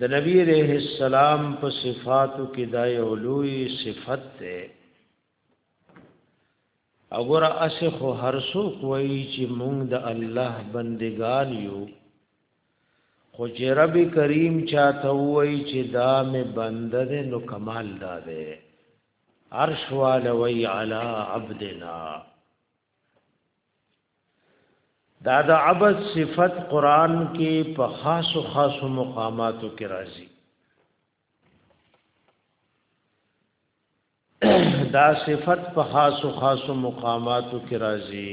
د نبی عليه السلام په صفاتو کې دا یو لوی صفت ده اگر اسه خو هر څوک وایي چې مونږ د الله بندگان یو خو چې رب کریم چاته وایي چې دا مې بنده ده نو کمال دا ده عرش والوی علی عبدنا دا د عبد صفت قران کې په خاص او خاص مقاماتو کې راځي دا صفت په خاص او خاص مقاماتو کې راځي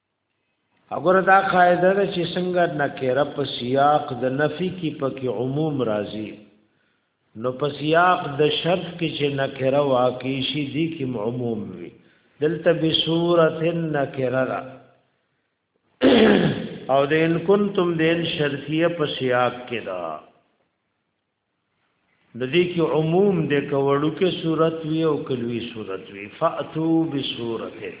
اگر دا قاعده ده چې څنګه نکره په سیاق د نفی کې پکې عموم راځي نو په سیاق د شرط کې چې نکره واقع شي دي کې عموم وي دلته به صورت نکره را او د ان کنتم دین شرطیه په سیاق کې ده نو دې کې عموم دې کوړو کې صورت وی او کلوي صورت وی فاتو بسورته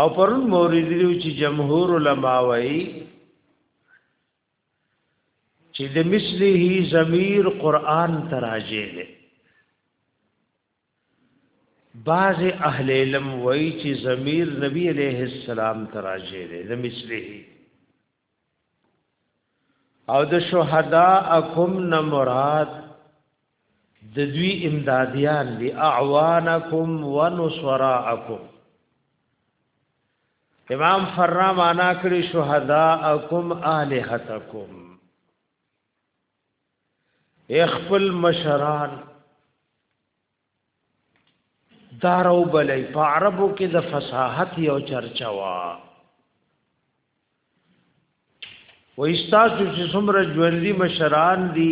او پرون مورید دیو چې جمهور علما وایي چې د مثله ضمیر قران تراجه دی بعض اهل علم وایي چې ضمیر نبی علیہ السلام تراجه دی د مثله او د شهدا اکم نه مراد د دوی امدادیان دی اعوانکم ونصراءکم امام فرام انا کړی شهدا اکم الہتکم اخفل مشران دارو بلای په عربو کې د فصاحت یو چرچا وا و استاسو چې څومره ژوندۍ مشران دي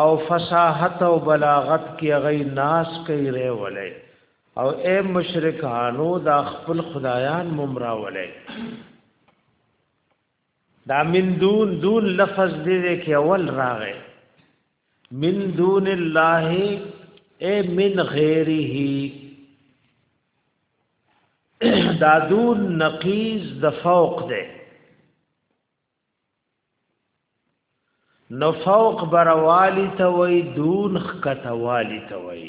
او فصاحت او بلاغت کې غي ناس کوي ری ولای او اے مشرکانو دا خپل خدایان ممرا ولای دا من دون دون لفظ دې دې کې اول راغې من دون الله اے من غیره دا دون نقیز د فوق دې نو فوق بروالی ته وای دون خکته والی ته وای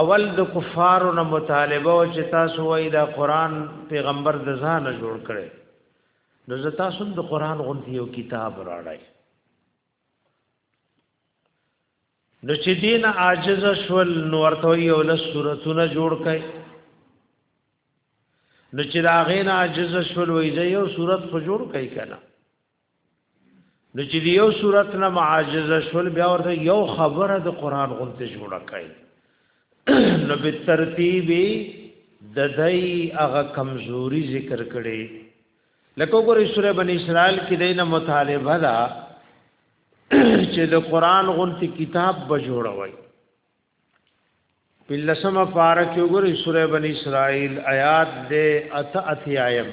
اول د کفارو نه مطالبه او چې تاسو وای دا قران پیغمبر د ځان جوړ کړي نو زه تاسو د قران غونتی یو کتاب راړای نو چې دین عاجز شول نو ورته یو لس سورتونه جوړ کړي نو چې دا غین عاجز شول وای زه یو سورت خو جوړ کړي کنه نو چې یو صورت نه معاجزه شول بیا ورته یو خبره د قران غونته جوړه کړي نو په ترتیب د دای هغه کمزوري ذکر کړي لکه وګورئ سوره بنی اسرائیل کې دینه مطالبه ده چې د قران غونته کتاب به جوړوي پلسم پارا کې وګورئ سوره بنی اسرائیل آیات دې اته اتیایم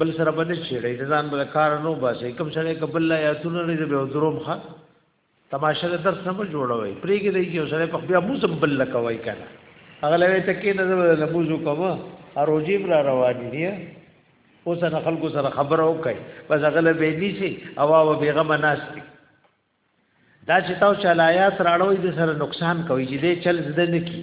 بل سره بنه چیړې د ځان بل کار نو باسي کوم سره قبل لا یاتونه لري به دروم ښه تماشه د درس نه جوړوي پرېګې دی چې سره په بیا موسم بل لکوي کنه هغه لوي ته کې نه د موزو کوم اروجیم را روان دي اوس نه خلکو سره خبر او کوي بس هغه له به نيسي او او بیغمه ناس دي دا چې تاسو چلایات راړوي د سره نقصان کوي چې دې چل زده نه کی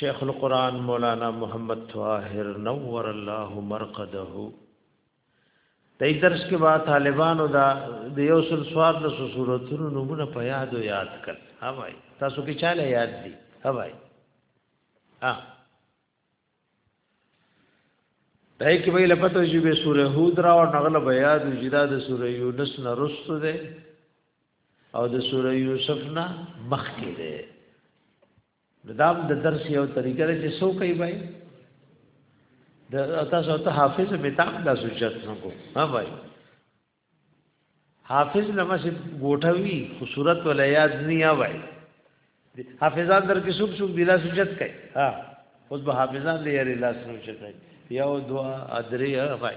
شیخ القرآن مولانا محمد طاهر نور الله مرقده دای درس کې با طالبانو دا د یو سل سواد له صورتونو نمونه په یاد او یاد کړ ها وای تاسو کې چاله یاد دي ها وای ها دای کې ویل پته چې به سوره هود را او نغله بیا د جدا د سوره یونس نه رسته ده او د سوره یوسف نه مخ کې ده نو دا د درس یو طریقه ده چې څوک یې وای د تاسو ته حافظ میتاب دا سوچت څنګه ها وای حافظ لمس ګوټوي خو صورت ول یاد نه وای حافظان در کې څوک څوک بلا سوچت کوي ها اوس به حافظان لري لاس نو چتای یو دوا ادریا وای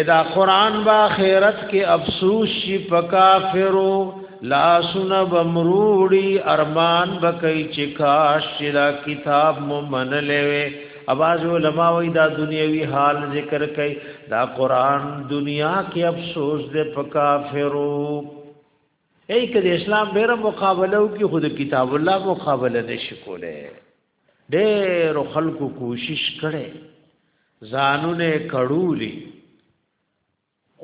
ادا قران با خیرت کې افسوس شي پکافرو لا سن بمروړي ارمان بکای چې کاش چې دا کتاب مو منلې وي اواز علماء وی دا دنیوي حال ذکر کړي دا قران دنیا کې افسوس دې پکافرو ای کله اسلام ډیره مقابله او کې خود کتاب الله مقابله نشي کوله ډېر خلکو کوشش کړي ځانونه کړولي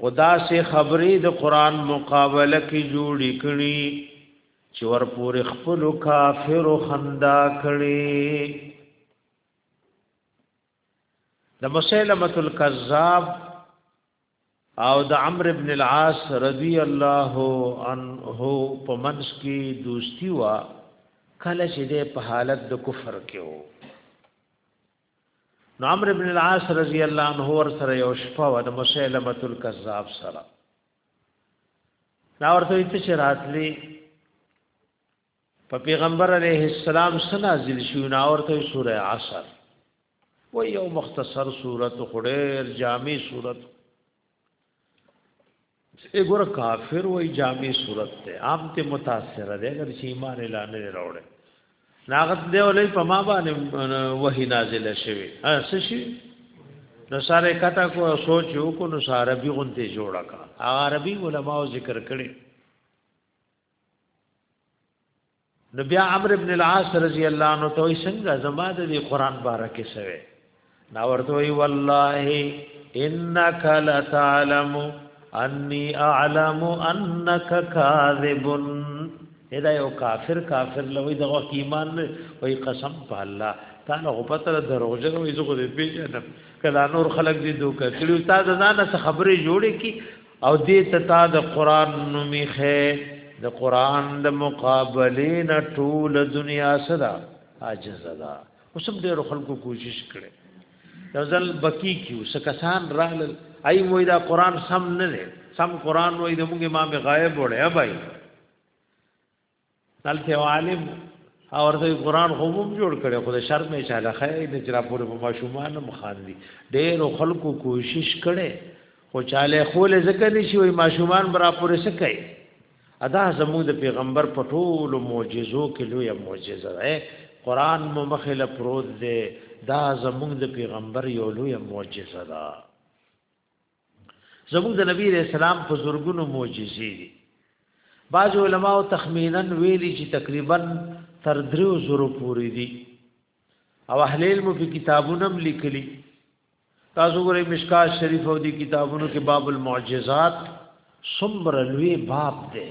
خدا سي خبرې د قران مقابله کې جوړې کړي چې ورپورې خپل کافر خندا کړي د مسلمت الکذاب او د عمرو ابن العاص رضی الله عنه په منځ کې دوستی وا کله چې د په حالت د کفر کې وو نو عمرو ابن العاص رضی الله عنه ور سره یو شپه و د مسلمه الکذاب سره دا ورته چې راتلی په پیغمبر علیه السلام سره نازل شو نه اورته سوره عصر و یو مختصر صورت خډیر جامع صورت اګور کافر وای جامع صورت ته عام ته متاثر دی اگر چې ایمان اعلان نه راوړي ناغت دی ولې په ما باندې وਹੀ نازل شوی اس شي نو ساره کته کو سوچ وکړو نو ساره بي غونته جوړه کا عربي علماو ذکر کړي نو بیا عمرو ابن العاص رضی الله عنه ته څنګه زما د قران بارکه سوي نا ورته وی والله انك لتعلم اني اعلم انك كاذب ادا یو کافر کافر لوی دغه ایمان وی قسم په الله تعالی غو پتر دروژن وی زغه دې پیژنم کله نور خلق دې دوکه کړي استاد زانه خبرې جوړې کی او دې ته تا د قران نومي خې د قران د مقابلې نه ټول دنیا صدا عاجز ده اوس هم ډېر خلکو کوشش کړي یو ځل بکی کیو څه کسان راغل ای وای دا قران سم نه دی سم قران وای د موږ امام غایب وړه بای دلته عالم او ورته قران خو هم جوړ کړي خو د شرم یې چاله خای د جرا پورې په ماشومان هم خاندي ډېر خلکو کوشش کړي خو چاله خول ذکر نشي وي ماشومان برا پورې سکي ادا زموږ د پیغمبر په ټولو معجزو کې لوی معجزه ده قران مو مخله پروت دی دا زموږ د پیغمبر یو لوی معجزه ده زموږ د نبی رسول سلام په زورګونو معجزې دي بعض علما او تخمینا ویلي چې تقریبا تر دریو زرو پورې دي او اهل علم په کتابونو هم لیکلي تاسو ګورئ مشکات شریف او دي کتابونو کې باب المعجزات څومره لوی باب دی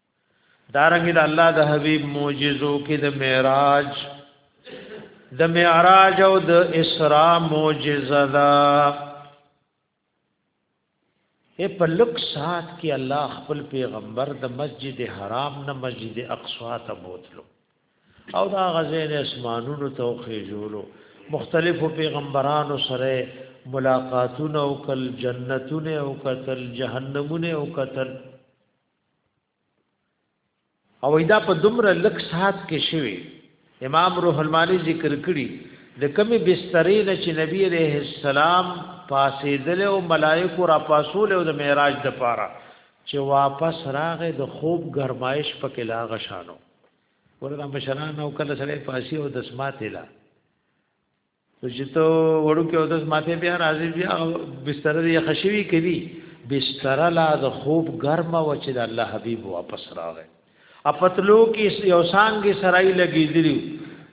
دارنګ د الله د حبيب معجزو کې د معراج د معراج او د اسراء معجزه ده په لک سات کې الله خپل پیغمبر د مسجد حرام نه مسجد اقصا ته بوتلو او دا غزين اسمانونو ته خېجولو مختلفو پیغمبرانو سره ملاقاتونه او کل جنتونه او کتل جهنمونه او کتل او دا په دومره لک سات کې شوی امام روح المانی ذکر کړی د کمی بسترې نه چې نبی عليه السلام پاسېدل او ملائکه را پاسول او د معراج د پاره چې واپس راغې د خوب گرمایش په کې لاغ شانو ورته مشران او کله سره پاسی او د سماعت لا نو چې ته وړو کې او داس ماته بیا راځي بیا بستر دې خشوي کړي بستر لا د خوب ګرم او چې د الله حبيب واپس راغی اپتلو کې یو سانګي سرای لګي دي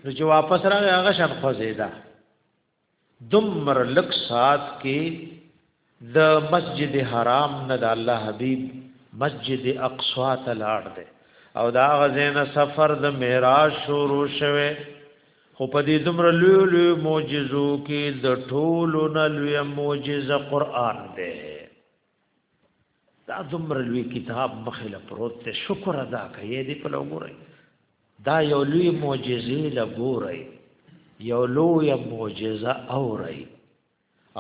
نو چې واپس راغی هغه شب خوځیدا دمر لک سات کې د مسجد حرام نه د الله حبیب مسجد اقصا ته لاړ دی او دا غزین سفر د معراج شروع شوه خو په دې دومره لوی لوی معجزو کې د ټولو نه لوی معجزه قران دی دا دومره لوی کتاب مخله پروت ته شکر ادا کړئ دې په لوګورای دا یو لوی معجزه لګورای یو لوی معجزه اورای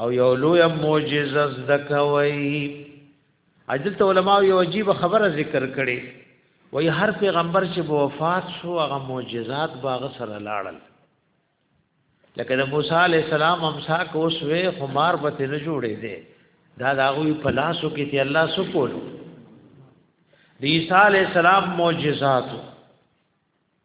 او یو لوی معجزه زده کوي اجل علماء یو عجیب خبره ذکر کړي وای هر پیغمبر چې به وفات شو هغه معجزات باغ سره لاړل لکه د موسی علی السلام امسا کو سوې خمار به نه جوړې دي دا داوی په لاسو کې ته الله سکول د عیسی علی السلام معجزات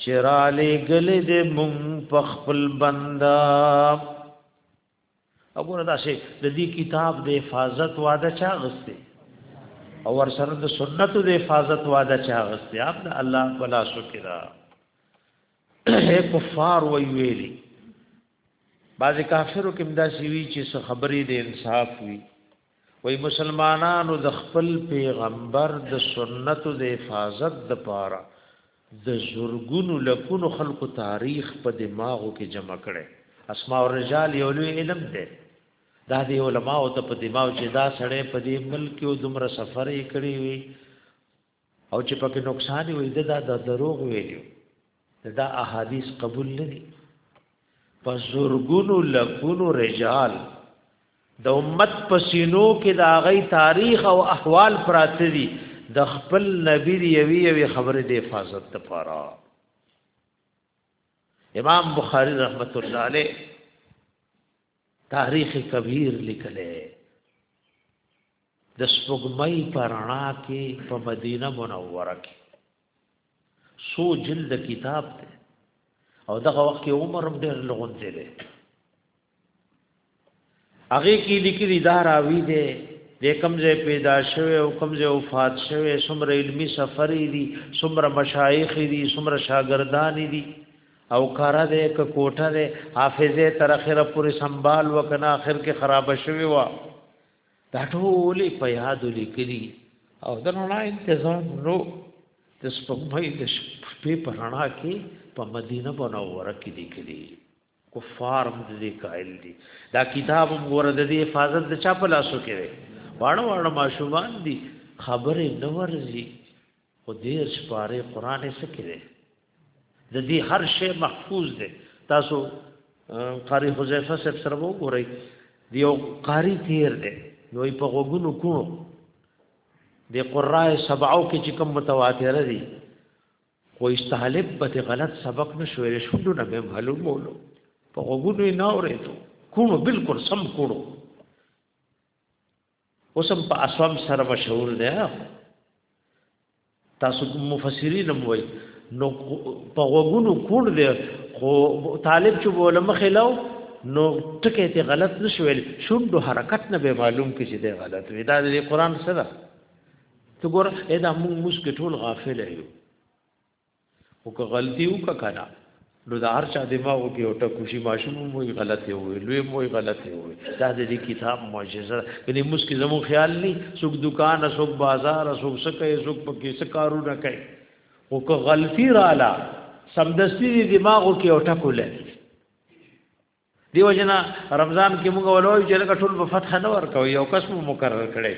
چې را لېږلې دې مونږ په خپل بنده وګوره دا شی د دې کتاب د حفاظت وعده چا غسته او ور سره د سنت د حفاظت وعده چا غسته اپ د الله ولا شکر اے کفار وی ویلی بعض کافرو کې مدا سی وی چې خبرې د انصاف وی وای مسلمانانو د خپل پیغمبر د سنتو د حفاظت د پاره د زورګونو لکونو خلکو تاریخ په دماغو کې جمع کړي اسماء الرجال یو لوی علم دی دا دی علماء ته په دماغ چې دا سړی په دې ملک او دومره سفر یې کړی وي او چې پکې نقصان وي د دا د دروغ ویلو دا احادیث قبول نه دي په زورګونو لکونو رجال د امت پسینو کې دا غي تاریخ او احوال پراته دي د خپل نبی دی یوی یوی خبره د حفاظت لپاره امام بخاری رحمت الله علیه تاریخ کبیر لیکله د سپوږمۍ په رڼا کې په مدینه منوره کې سو جلد کتاب دی او دغه وخت کې عمر هم ډېر لغون دی دی هغه کې لیکلي دا راوي دی د کمزې پیدا شوه او کمزې وفات شوه څومره علمی سفر دی څومره مشایخ دی څومره شاګردان دی او کار دې ک کوټه دې حافظه تر اخره پورې سنبال وکنا اخر کې خراب شوی و دا ټول په یادو لیکلي او د رڼا انتظار نو د سپوږمۍ د شپې په رڼا کې په مدینه منوره کې لیکلي کفار هم د دې قائل دي دا کتاب هم ور د دې حفاظت د چا په لاسو کې دی واړه واړه ماشومان دي خبرې نه ورځي خو دیرش پاره قران یې سکه دی د دې هر شی محفوظ دی تاسو قاری حذیفه صاحب سره وګورئ دیو قاری تیر دی نو په غوګونو کونو د قرای سبعو کې چې کوم متواتر دي خو استهلب به غلط سبق نشوي شوندو نه به معلومولو په غوګونو نه اورېدو کونو بالکل سم کونو اوس هم په اسوام سره مشهور دی تاسو مفسرین هم وایي نو په غوګونو کوړ دی خو طالب چې بوله مخې لاو نو ټکې ته غلط نشویل شوندو حرکت نه به معلوم کې چې دی غلط وی دا د قران سره ته ګور اې دا موږ مسکه ټول غافل یو او که غلطي وکړه کنه نو دا هر چا دماغ کې او ټکو شي ماشوم مو غلطي وي لوی مو غلطي وي دا د کتاب معجزه یعنی مسکی زمو خیال نه څوک دکان څوک بازار څوک سکه څوک پکې سکارو نه کوي او که غلطي رااله سمدستي دماغ کې او ټکو لګي دیو جنا رمضان کې موږ ولوي چې لکه ټول په فتح نه ورکو یو کس مو مقرر کړي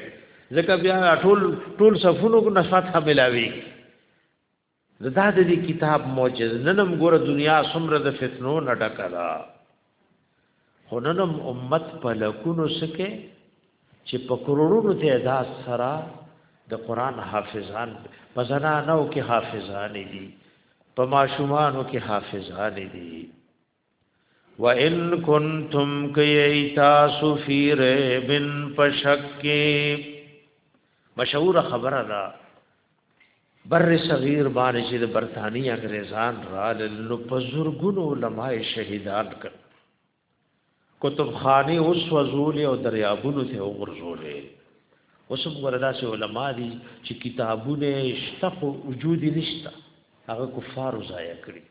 ځکه بیا ټول ټول صفونو کو نشات ملاوي د دا د دې کتاب معجز ننم ګوره دنیا سمره د فتنو نه ډکلا خو ننم امت په لکونو سکه چې په کروڑونو تعداد سره د قران حافظان په زنانو کې حافظان دي په ماشومانو کې حافظان دي وَإِن كُنتُمْ كَيَيْتَاسُ فِي رَيْبٍ فَشَكِّ مشهور خبره ده بر صغیر باندې چې د برتانی انګريزان را له پزورګونو علماء شهیدان کړ کتب خانه اوس وزول او دریابونو ته وګرځولې اوس وردا سه علما دي چې کتابونه شته خو وجود نشته هغه کفار ضایع کړی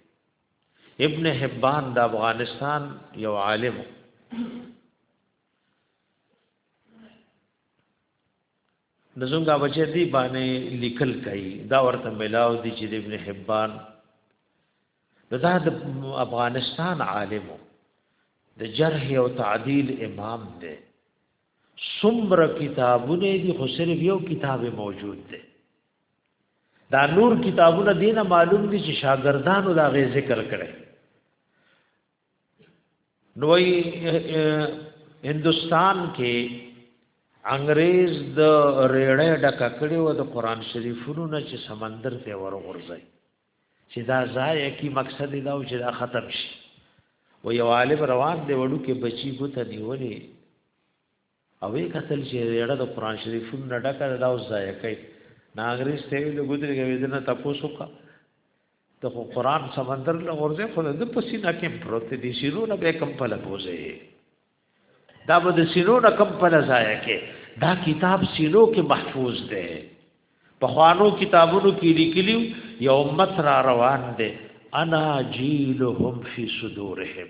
ابن حبان د افغانستان یو عالم د زونګا بچی دی باندې لیکل کوي دا ورته ملاو دي چې ابن حبان دا د افغانستان عالم د جرح او تعدیل امام دی څومره کتابونه دي خو صرف یو کتاب موجود دی دا نور کتابونه دینه معلوم دي چې شاګردانو دا غي ذکر کړي نوې هندستان کې انګريز د ریړې ډک کړي و د قران شریفونو نه چې سمندر ته ورغورځي چې دا ځای کی مقصد دا و چې دا ختم شي و یو عالم روان دی وړو کې بچي بوته نیولې او وې کتل چې ریړه د قران شریفونو نه ډکه ده دا اوس ځای کوي نا انګريز ته ویل ګدري کوي دنه تاسو کا ته خو قران سمندر له ورځې خو د پسینه کې پروت دي شیرو نه به کم پله بوزي دا به د شیرو نه کم پله ځای کې دا کتاب سینو کې محفوظ دی په خوانو کتابونو کې لیکلی یو امت را روان دی انا جیلهم فی صدورهم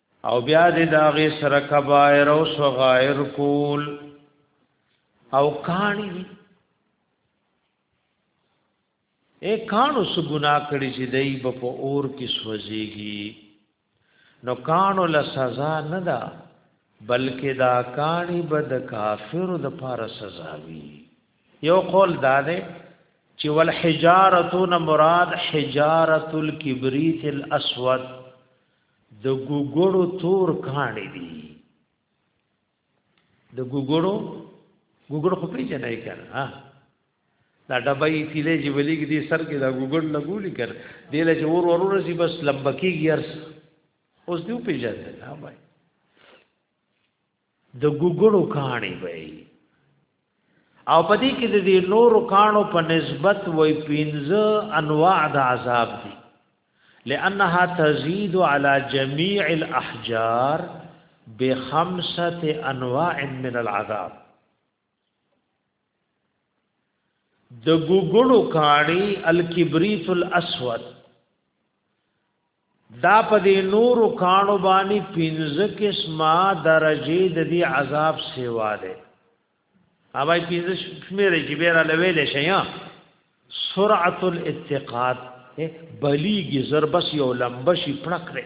او بیا دې داغه سره کبایر او صغائر کول او کانی اے کانو سو گناہ کړي چې دای په په اور کې سوځيږي نو کانو له سزا نه ده بلکې دا کانی به د کافر د پاره سزا وي یو قول دا ده چې ول حجارتون مراد حجارت الکبریت الاسود د ګوګړو تور کانې دي د ګوګړو ګوګړو خو پیژنې کړه ها دا ډبای تیلې چې ولېګ دي سر کې دا ګوګړ لګولې کړه دله چې ور ورور سي بس لمبکی ګرس اوس دیو پیژنې نه وای د ګوګړو کاني به او پدې کې د دې نورو کانو په نسبت وای پینځه انواع د عذاب دي لانها تزيد على جميع الاحجار بخمسه انواع من العذاب د ګوګړو کاڼي الکبریت الاسود دا په دې نور کانو باندې پنځه قسمه درجه د دې عذاب سیوا ده اوبای پنځه شمیرې چې بیره لویلې شي یا سرعت الاتقاد بلیږي زربس یو لمبه شي پړکره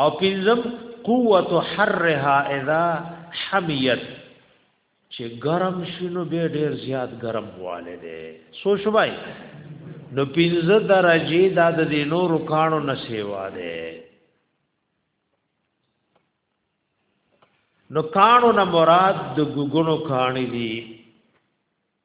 او پنځم قوت حرها اذا حمیت چې ګرم شینو به ډیر زیات ګرم واله دي سو شوبای نو پنځه درجه دا د دینو رکانو نسیوا ده نو کانو نه مراد د ګګونو کانی دي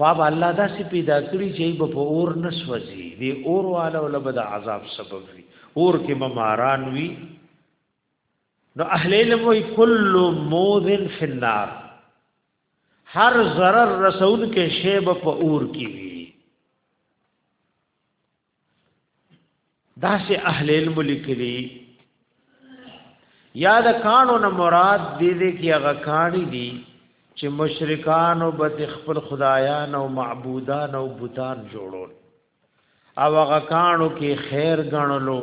خو به الله دا سي پیدا کړی چې به په اور نسوځي دی اور والا ول به د عذاب سبب وي اور کې مماران وي نو اهل علم وي کل موذن فی النار هر zarar رسول کې شی به په اور کې وي دا سه اهل علم لیکلی یا د کانو نه مراد دې دې کې هغه کانی دي چې مشرکان او بت خپل خدایان او معبودان او بوتان جوړول او هغه کانو کې خیر غنلو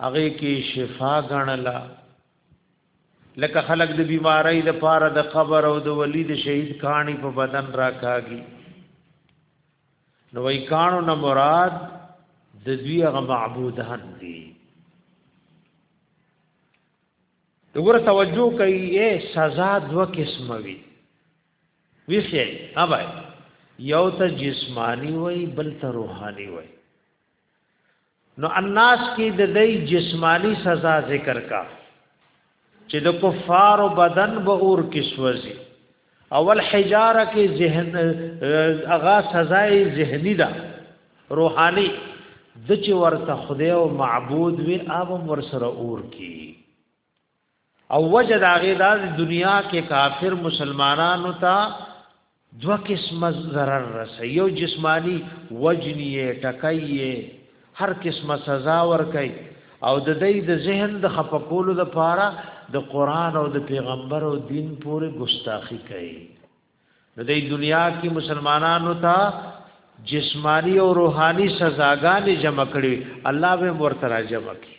هغه کې شفا غنلا لکه خلق د بیماری د پاره د قبر او د ولی د شهید کانی په بدن راکاږي نو وای کانو نه مراد د دوی غ معبودان دي وګوره توجه کوي اے سزا دو قسم وي ویخه اوبای یو ته جسمانی وای بل ته روحانی وای نو الناس کې د دې جسمانی سزا ذکر کا چې د کفار بدن به اور کې سوځي اول حجاره کې ذهن اغا سزا ذهنی ده روحانی د چې ورته خدای او معبود وي اوم ور سره اور کې او وجه دا غي دا دنیا کې کافر مسلمانانو ته دو قسم ضرر رسي یو جسمانی وجنی ټکای هر قسمه سزا ور کوي او د دې د ذهن د خپکولو د پاره د قران او د پیغمبر او دین پورې ګستاخی کوي د دې دنیا کې مسلمانانو ته جسمانی او روحانی سزاګانې جمع کړي الله به ورته جمع کړي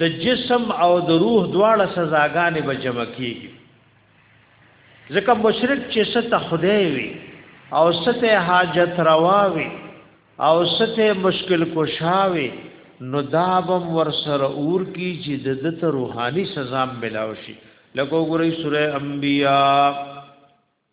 د جسم او د روح دواړه سزاګانې به جمع کیږي ځکه مشرک چې ست خدای وي او ست حاجت روا وي او ست مشکل کوشاوي نو دابم ور سره اور کی چې د دت روحاني سزا ملاو شي لکه وګورئ سوره انبیاء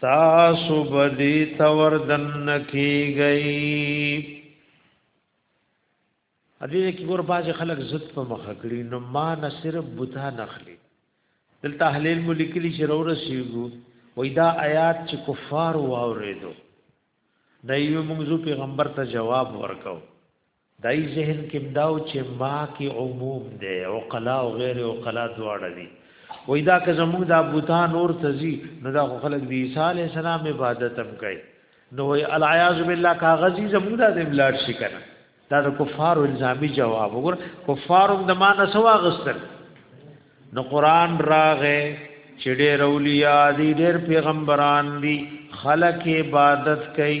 تاسو بدی تور دن کی گئی ا دې کې ګور باز خلک زت په مخ کړی نو ما نه صرف بوتا نخلی دلته اهلیل ملکلی چې رو رسیږو وای دا آیات چې کفار واورېدو د یو موږ پیغمبر ته جواب ورکاو دای ذهن کې مداو چې ما کې عموم دی عقلا او غیر عقلا دواړه دي وای دا که زموږ د بوتان اور تزي نو دا خلک د عیسی علی السلام عبادت هم کوي نو وای العیاذ بالله کاغذی زموږ د املاډ شي کنه دا د کفار الزامي جواب وګور کفار هم د ما نسوا غستل نو قران راغه چې ډېر اولیاء دي ډېر پیغمبران دي خلک عبادت کوي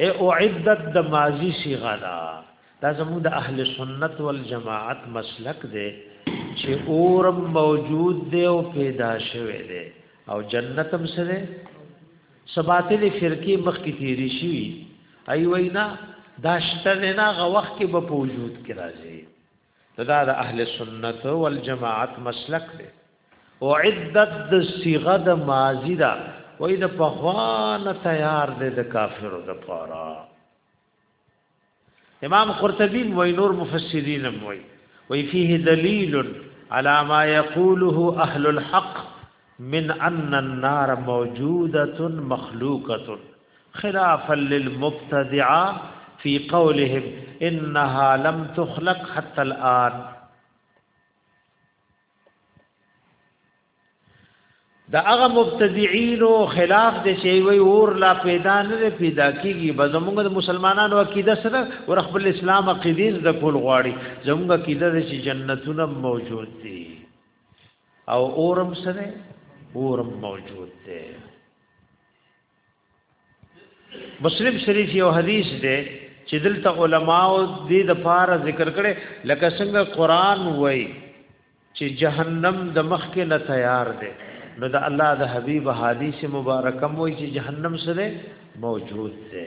اے اعدت د ماضی صیغه دا دا زموږ د اهل سنت والجماعت مسلک دی چې اور موجود دی او پیدا شوی دی او جنت هم سره سباتل فرقه مخ کی تیری شي ای وینا دا شته نه غوخ کې به وجود کې راځي دا د اهل سنت والجماعت مسلک دی او عدت د صيغه د ماضی دا وای د پخوان تیار دی د کافرو د پاره امام قرطبی وای نور مفسرین وای وای فيه دلیل على ما يقوله اهل الحق من ان النار موجوده مخلوقه خلافا للمبتدعه في قولهم انها لم تخلق حتى الان دا هغه مبتدعين او خلاف دي چې وي اور لا پیدا نه پیدا کیږي به زموږ د مسلمانانو عقیده سره ور خپل اسلام عقیده د کول غواړي زموږ عقیده چې جنتونه موجود دي او اورم سره اورم موجود دي مسلم شریف یو حدیث دی چې دلته علماو دې د پاره ذکر کړي لکه څنګه قران وای چې جهنم د مخ کې نه تیار دی نو د الله د حبیب حدیث مبارکم وای چې جهنم سره موجود دی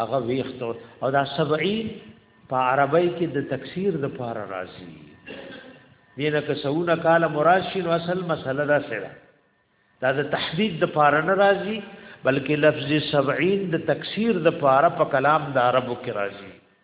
هغه ویخت او دا سبعی په عربی کې د تکثیر د پاره راځي دینه که سونه کال مراد شین اصل مسله دا سره دا د تحدید د پاره نه راځي بلکې لفظ سبعین د تکثیر د پاره په کلام د عربو کې راځي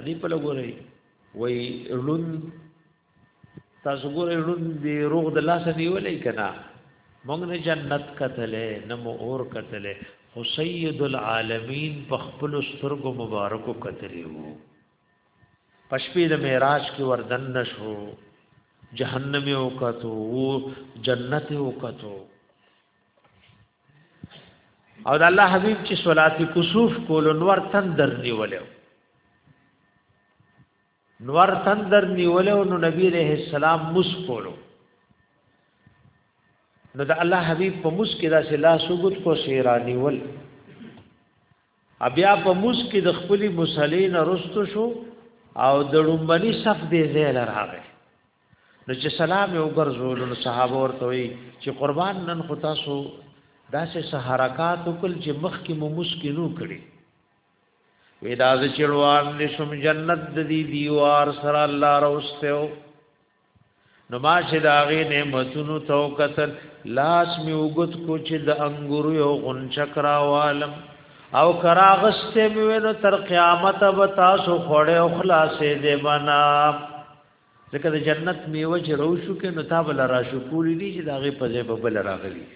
ادي په لګوري وای ړون تاسو ګورې ړون دی روغ د لاس نیولې کنا موږ نه جنت کتلې نه مو اور کتلې خو سید العالمین په خپل سترګو مبارکو کتلې وو پښپې د معراج کې وردن نشو جهنم یو کتو جنت یو کتو او د الله حبيب چې صلات کسوف کول نور تندر نیول نور تندر نیول نو نبی عليه السلام مس کولو نو د الله حبيب په مس کې داسې لا سوګت کو سیرانی ول بیا په مس کې د خپل مصلین رستو شو او د لومبني صف دې زیل راغی نو چې سلام یې وګرځول نو صحابه ورته وی چې قربان نن خو تاسو داسې سحرکات وکړ چې مخ کې مو مسکینو کړي وې دا چې چړوان دې شم جنت دې دیوار سره الله راوستو نو ما چې دا غي نعمتونو تو قتل لاس می وګت کو چې د انګورو یو غنچک راوالم او کراغسته می ونه تر قیامت به تاسو خوړې او خلاصې دې بنا ځکه د جنت میوه چې روشو کې نو تا بل را شو کولی دي چې دا غي په ځای به بل راغلي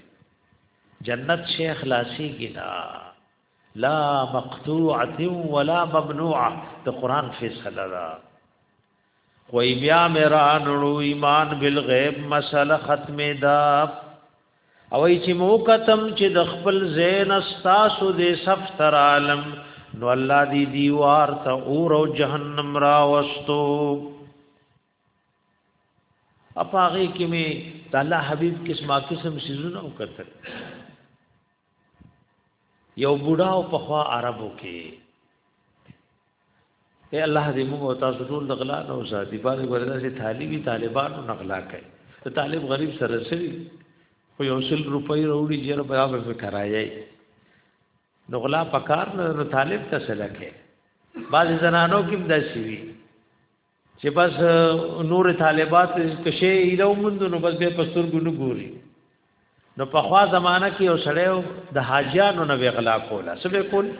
جنت شیخ لاسی ګنا لا مقطوعه ولا ممنوعه د قران فیصله ده کوئی بیا میرا نړو ایمان بالغیب مسله ختمه ده او ای چې مو کتم چې د خپل زین استاسو د صف تر عالم نو الله دی دیوار ته اور او جهنم را وستو اپاغه کې می د الله حبیب قسمه قسم سيزونه وکړل یو بوډا او پخوا عربو کې اے الله دې موږ او تاسو ټول د غلا نه وساتي باندې وردا سي طالبي طالبانو نه غلا کوي ته طالب غریب سره سوي خو یو سل روپۍ وروړي جره په هغه په کرایي نو غلا پکار نه طالب ته سلکه بعض زنانو کې دا شي چې بس نور طالبات کشه ایلو مند نو بس به پستر ګونو ګوري نو په خوا زمانہ کې یو سړی د حاجیانو نه وغلا کوله سبه کول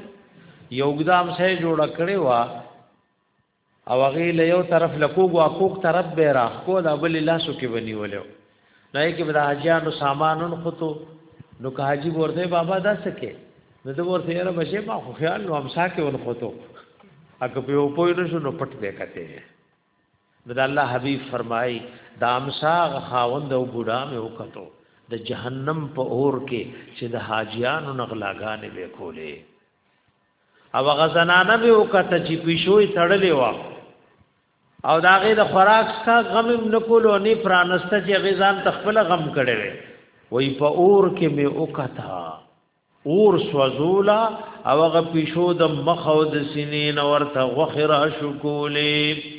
یو ګدام سه جوړ کړي وا او هغه له یو طرف لکوګو اکوک طرف به راخ کو دا بل لاسو کې ونیولو نه کې به د حاجیانو سامانون خطو نو که حاجی ورته بابا دا سکه نو د ورته یاره بشه ما خو خیال نو امسا کې ون خطو اګه په یو پوی نشو نو پټ به کته نو د الله حبیب فرمای دا امسا خاوند او بوډا مې وکړو د جهنم په اور کې چې د حاجیانو نغلاګانې به کولې او غزنانه به وکړه چې پښوی تړلې و او دا غي د خوراک سکا غم هم نکول او نه پرانسته چې غي ځان تخپل غم کړي وي وای په اور کې می وکتا اور سوزولا او هغه پښو د مخ او د سینې نورته غخره شکولې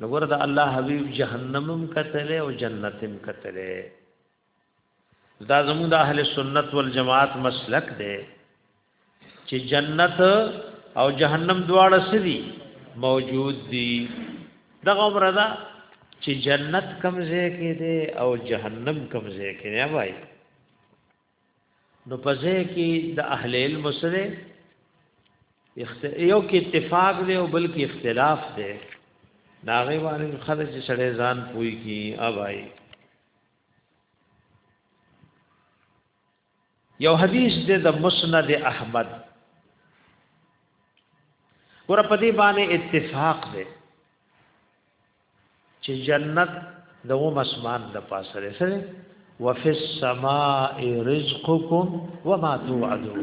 نګور د الله حبیب جهنمم کتلې او جنتم کتلې دا زموږ د اهل سنت والجماعت مسلک دی چې جنت او جهنم دواړه سدي موجود دي دغه عمره دا چې جنت کمزې کې دی او جهنم کمزې کې دی وای نو پځې کې د اهل علم سره یو کې اتفاق دی او بل کې اختلاف دی ناغه باندې خلک چې سړی ځان پوي کی اوای یو حدیث دی د مسند احمد ور په دې باندې اتفاق دی چې جنت د اوم اسمان د پاسه لري سره وفي السماء رزقكم وما توعدون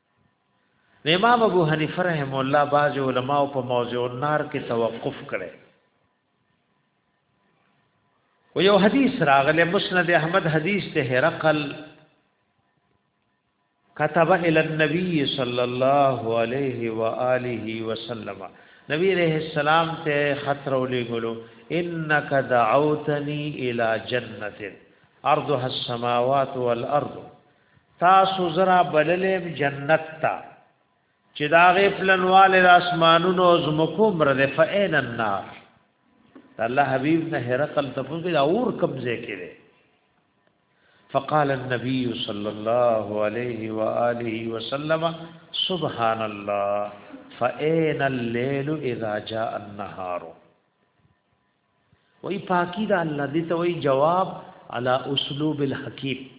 نه امام ابو حنیفه رحم الله باز علماء په موضع النار کې توقف کړي و یو حدیث راغله مسند احمد حدیث ته هرقل كتب الى النبي صلى الله عليه واله وسلم نبی علیہ السلام ته خط رولې ګلو انك دعوتني الى جنته ارضها السماوات والارض تاسو زرا بللیم جنت تا چې دا غې پلنوال د اسمانونو زمکو مر ده فین النار الله حبیب نه هرقل تفوس دا اور قبضه کړي فقال النبي صلى الله عليه واله وسلم سبحان الله فاين الليل اذا جاء النهار وای پاکی دا الله دې ته وای جواب علی اسلوب الحکیم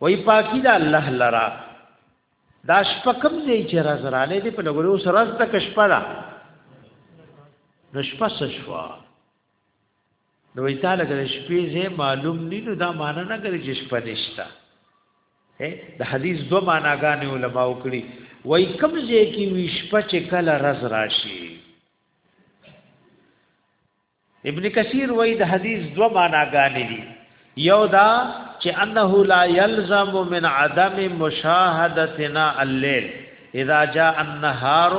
وای پاکی دا الله لرا دا شپکم دې چې راز را لې دې په لګورو سره راز تک شپه دا نشپه شوا نو وی تعالی د شپې زه معلوم نه نو دا معنا نه کوي چې شپه نشتا د حدیث دو معناګانې علما وکړي وای کوم ځای کې وی شپه چې کله راز راشي ابن کثیر وای د حدیث دو معناګانې دي یو دا چې انه لا یلزم من عدم مشاهدتنا الليل اذا جاء النهار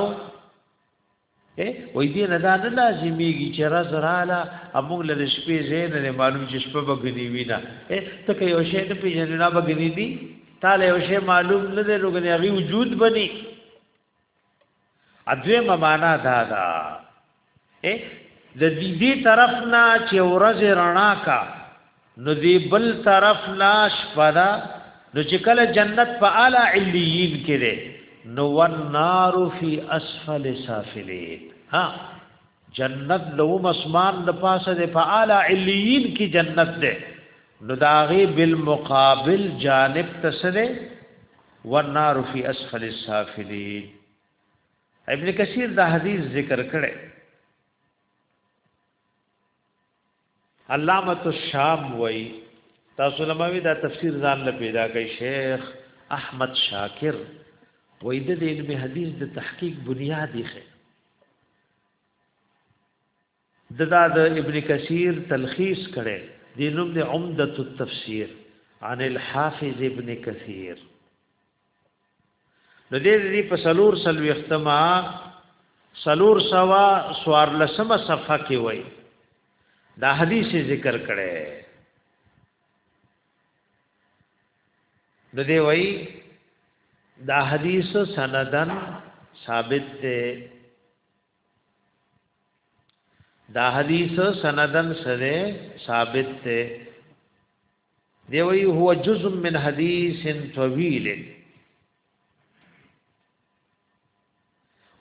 اے وای دې نه دا نه لازمیږي چې راز رااله امو له شپې زین نه معلوم چې شپه بغنی وینا اے ته کې یو شی نه پیژنې نه بغنی دي تاله یو شی معلوم نه دی لوګنی غي وجود بني ادویمه معنا دا ده اے د دې دې طرف نه چې ورځ رڼا کا نو دې بل طرف نه شپدا نو چې کله جنت په اعلی علیین کې ده نو والنار فی اسفل سافلین ها جنت د اوم اسمان د پاسه د په اعلی علیین کې جنت ده نو داغه بالمقابل جانب تسره والنار فی اسفل السافلین ابن کثیر دا حدیث ذکر کړي علامه الشام وای تاسو لموي دا تفسیر ځان له پیدا کوي شیخ احمد شاکر وای د علم حدیث د تحقیق بنیاد یې ددا د ابن کثیر تلخیص کړي د نوم د عمدۃ التفسیر عن الحافظ ابن کثیر نو دې دې په سلور سلوي ختمه سلور سوا سوار لسمه صفحه کې وای دا حدیث ذکر کړي نو دې وای دا حدیث سندن ثابت دی دا حدیث سندن سره ثابت دی دی وی هو جزء من حدیث طویل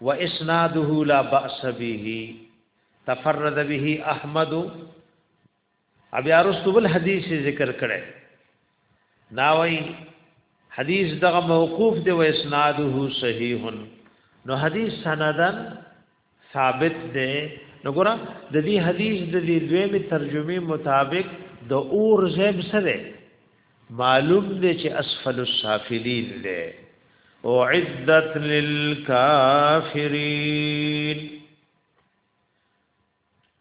واسناده لا باس به تفرد به احمد بیا رسو بل حدیث ذکر کړي دا وای حدیث دغه موقوف دی و اسناده صحیح نو حدیث سندن ثابت ده نو ګره د دې حدیث د دې دویمه ترجمه مطابق د اور زیب سره معلوم دی چې اسفل السافلین دی او عدت للکافرین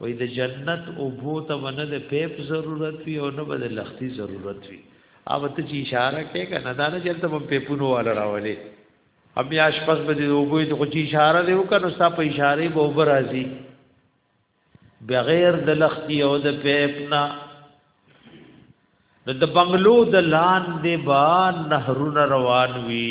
وې د جنت او بو ته باندې د پیپ ضرورت وي او نه بده لختی ضرورت وي او ته چې اشاره کې کنه دا نه چلته په پیپونو وال راولې هم یا شپږ بجې او بو ته چې اشاره دی وکړو ستا په اشاره به وبر راځي بغیر د لختی او د پیپ نه د بنگلو د لاندې با نهرونه روان وي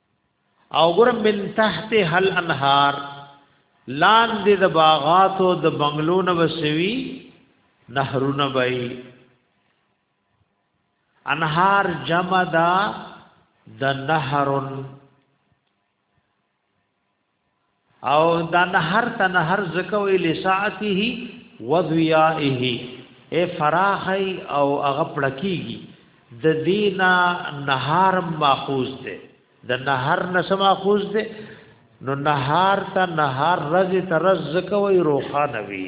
او ګور من تحت هل انهار لاندې د باغاتو د بنگلو نه وسوي نهرونه بای انهار جمع دا د نهرن او دا نهر ته نهر زکه وی لساعته وضیائه اے فراخی او هغه پړکیږي د دینا نهار ماخوذ ده د نهر نس ماخوذ ده نو نهار ته نهار رز ته رز زکه وی روخانه وی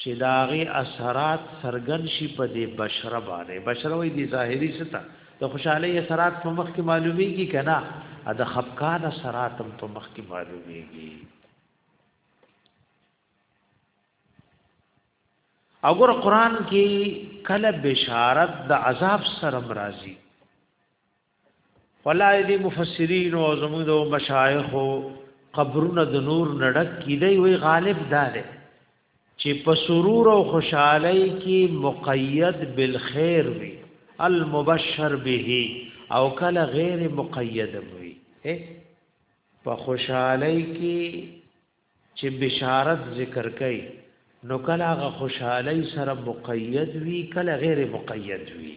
چې د هغې اثرات څرګند شي په دې بشره باندې بشره وایي د ظاهري ستا د خوشحالۍ اثرات په مخ کې معلومیږي که نه د خفقان اثرات هم په مخ کې معلومیږي او ګور قران کې کله بشارت د عذاب سره مرাজি والله دې مفسرین او زموږ د مشایخ قبرونه د نور نډک کیدی وی غالب دار چې په سرور او خوشحالي کې مقید بالخير وي المبشر به او کله غیر مقید وي په خوشحالي کې چې بشارت ذکر کوي نو کله هغه خوشحالي سره مقید وي کله غیر مقید وي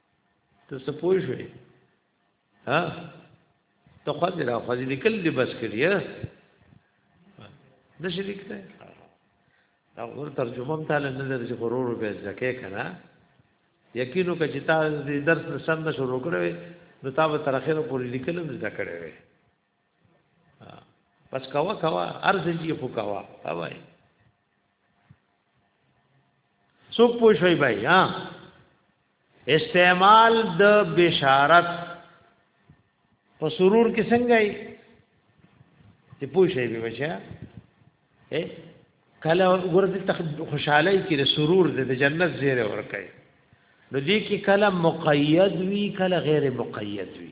ته څه پوه شوې ها ته خو دې را خو دې لیکل دې بس کړی ها د شي لیکته دا غور ترجمه هم تعالی نه درځي غرور به ځکه کنه یقینو که چې تا دې درس سم نه شروع کړو نو تا به تر اخره پورې لیکل هم ځکړې وي پس کوا کوا ارز جی خو کوا اوای سو پوښوي بھائی ها استعمال د بشارت په سرور کې څنګه یې ته پوښي به بچا اے کله ورته تخ خوشحالي کې د سرور د جنت زیره ورکړي نو دې کې کله مقید وی کله غیر مقید وی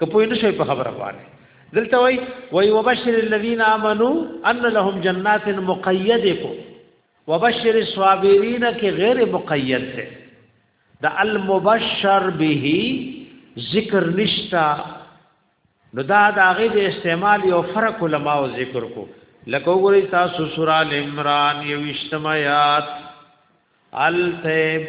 که پوه نه شئ په خبره باندې دلته وای وای وبشر الذين امنوا ان لهم جنات مقيده کو وبشر الصابرين کې غیر مقید ده د المبشر به ذکر نشتا نو دا د هغه د استعمال یو فرق علما او ذکر کو لکه وګورئ تاسو سورہ عمران یو اجتماعات الته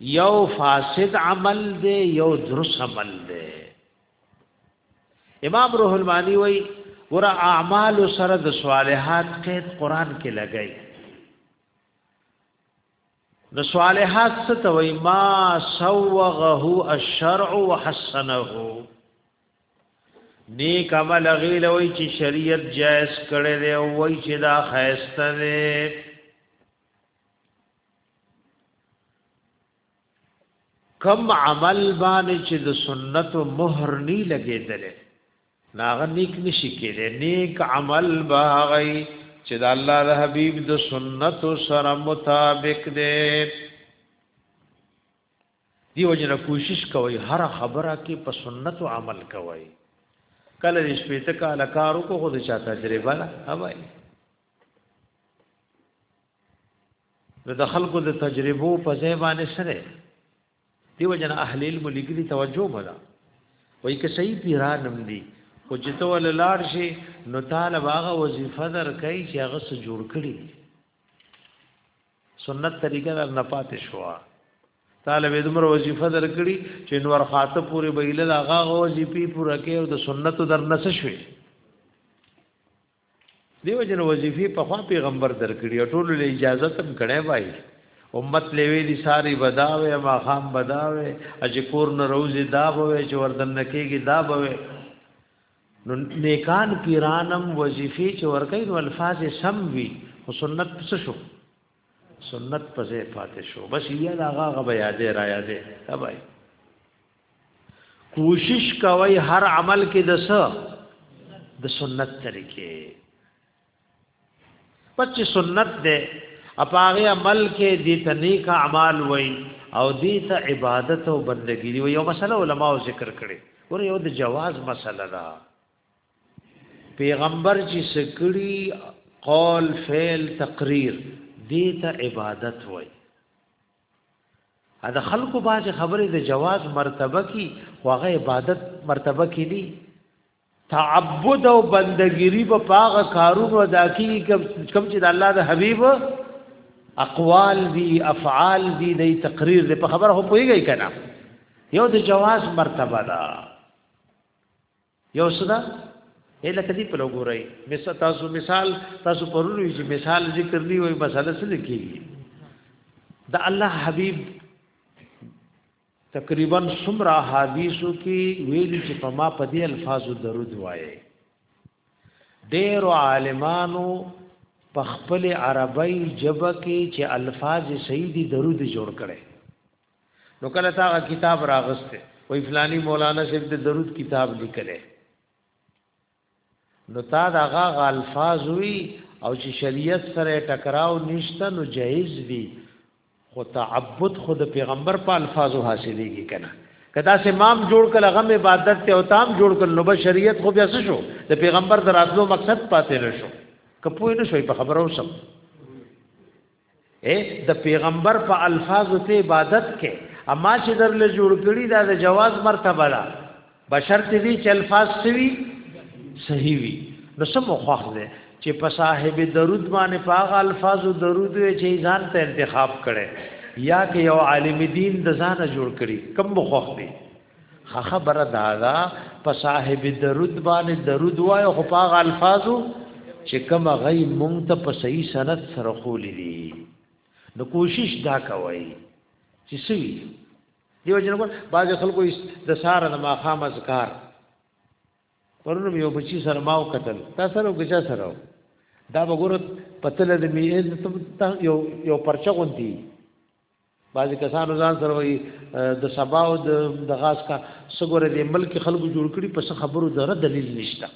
یو فاسد عمل دی یو درس عمل دی امام روح المانی وی ور اعمال سره د صالحات قید قران کې لګی د صالحات ستوي ما سوغه الشرع وحسنه نیک عمل غیل وی چې شریعت جائز کړي دی وی چې دا خیسته دی کم عمل باندې چې د سنت مهر نی لګېدل ناغه نیک نشي کېدل نیک عمل باغی چې د الله د حبيب د سنت سره مطابق دی دیو جن کوشش کوي هر خبره کې په سنت عمل کوي کله دې شپې ته کال کارو کو خو د چا تجربه نه هواي نو د خلکو د تجربو په ځای باندې سره دیو جن اهل علم لګري توجه ولا وای که صحیح پیرانم دي خو چې تو ول لاړ شي نو طالب هغه وظیفه در کوي چې هغه سره جوړ کړي سنت طریقه در نه پاتې شو طالب دمر وظیفه در کړي چې نور خاطه پوری بېل هغه وظیفه پوره کوي او د سنت در نس شوي دیو جن وظیفه په خوا پیغمبر درکړي ټول له اجازه تم کړي وای امت لوي دي ساری بداوي ما خام بداوي اج کور نه روزي دا بوي چې وردن نکېږي دا بوي نو نیکان پیرانم وظیفه چې ورکې نو الفاظ سم وي او سنت څه شو سنت په ځای پاتې شو بس یې دا هغه به یادې را یادې تبای کوشش کوي هر عمل کې د څه د سنت طریقې پچ سنت دې اپاغه عمل کې دې تنیک اعمال وای او دې ته عبادت او بندګی وای یو مسله علما ذکر کړي ور یو د جواز مسله ده پیغمبر چې سکړي قول فعل تقریر دې ته عبادت وای دا خلکو باز خبره د جواز مرتبه کی واغه عبادت مرتبه کی دي تعبد او بندګيري په پاغه کارونو ادا کی کوم چې د الله د حبيب اقوال دي افعال دي د تقریر دي په خبره هو پويږي کنه یو د جواز مرتبه ده یو څه ده اله کدی په لګورای مس تاسو مثال تاسو پرونو چې مثال ذکر دی وای مسله څه لکی دا الله حبیب تقریبا سمرا حدیثو کې ویل چې په ما په دې الفاظو درود وایي ډېر عالمانو په خپل عربی جبه کې چې الفاظ صحیح دي درود جوړ کړي نو کله تا غا کتاب راغسته وای فلانی مولانا صاحب د درود کتاب لیکلی نو تا دا غا غا الفاظ وی او چې شریعت سره ټکراو نشته نو جایز دی خو تعبد خود پیغمبر په الفاظو حاصلېږي کنه کدا سه مام جوړ کله غم عبادت ته او تام جوړ کله نو به شریعت خو بیا شو د پیغمبر دراتلو مقصد پاتې نشو کپوی نشوي په خبرو سم اے د پیغمبر په الفاظو ته عبادت کې اما چې در له جوړ کړی دا د جواز مرتبه ده بشرط دي چې الفاظ سوي صحیح وي نو سم خوښ ده چې په صاحب درود باندې پاغه الفاظ درود چې ځان ته انتخاب کړي یا کې یو عالم دین د ځانه جوړ کړي کم خوښ دي ښه خبره دا ده په صاحب درود باندې درود وای خو په هغه الفاظو چې کوم غي مونږ ته په صحیح سند سره خولې دي نو کوشش دا کوي چې سوي دیو جن کو باز خلکو د سار د ماخام اذکار پرونو یو بچی سره ماو قتل تا سره وګچا سره دا وګورت پتل د می یو یو پرچا غونتی بعضی کسانو ځان سره وي د سبا او د غاز کا سګوره د ملک خلکو جوړ کړي پس خبرو دره دلیل نشته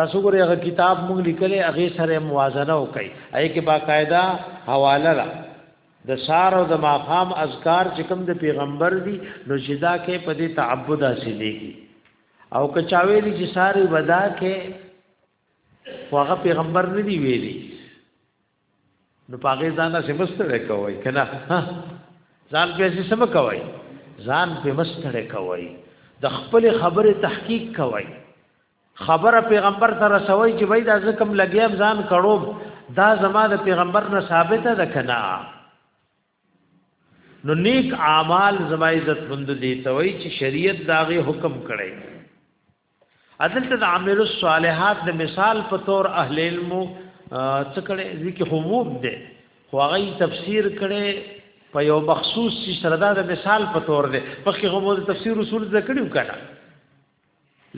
تاسو ګورئ هغه کتاب موږ لیکلې هغه سره موازنه وکړي اې کې باقاعده حواله را د سار او د ماقام اذکار چې کوم د پیغمبر دی نو جدا کې په دې تعبد حاصلېږي او کچاوي دي چې ساری ودا کې هغه پیغمبر نه دی ویلي نو پاګې ځان سره مستړې کوي کنه ځان په څه سم کوي ځان په مستړې کوي د خپل خبره تحقیق کوي خبره پیغمبر ته رسوي چې وای دا زه کوم لګیم ځان کړو دا زما د پیغمبر نه ثابته ده کنه نو نیک اعمال زما عزت مند دي ته وای چې شریعت داغه حکم کړي عدالت د عامل الصالحات د مثال په تور اهل علم څه کړي ځکه حبوب دي خو هغه تفسیر کړي په یو مخصوص شي سره دا د مثال په تور دي په کې هم د تفسیر اصول ذکر یو کړه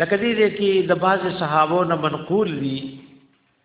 لکه دې کې د باز صحابو نه منقول دي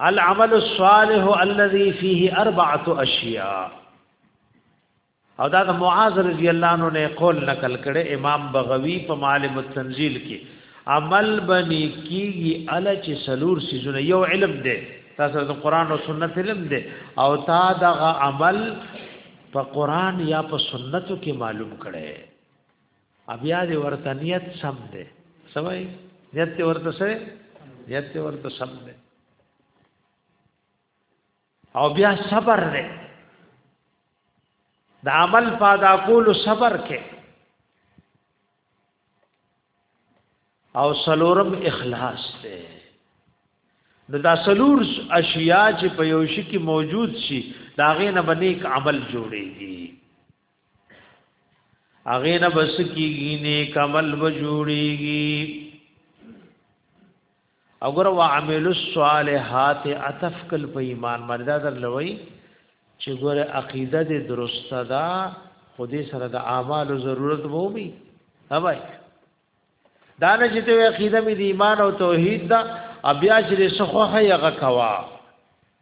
العمل الصالح الذي فيه اربعه اشياء او دا د معاذ رضی الله عنه نه قول نقل کړي امام بغوی په معالم التنزيل کې عمل بني کیږي ال چې سلور سيزونه یو علم دی تاسو د قران او سنت علم دی او تا دا عمل په قران یا په سنتو کې معلوم کړي بیا دې ورته نیت سم دی سمای نیت دې ورته سره نیت دې ورته سم دی او بیا صبر دی د عمل پادا کول صبر کې او سلورم اخلاص دی نو دا سلور اشیاء چې په یو شي کې موجود شي دا غینه باندې عمل جوړيږي هغه نه بس کیږي نه کمل و جوړیږي اگر وعمل الصالحات اتفکل په ایمان مردا در لوي چې ګوره عقیده دې درسته ده خو دې سره د اعمالو ضرورت وو بي هاوای دا نه چې ته عقیده مې د ایمان او توحید دا بیا چې څه خوخه یغه کوا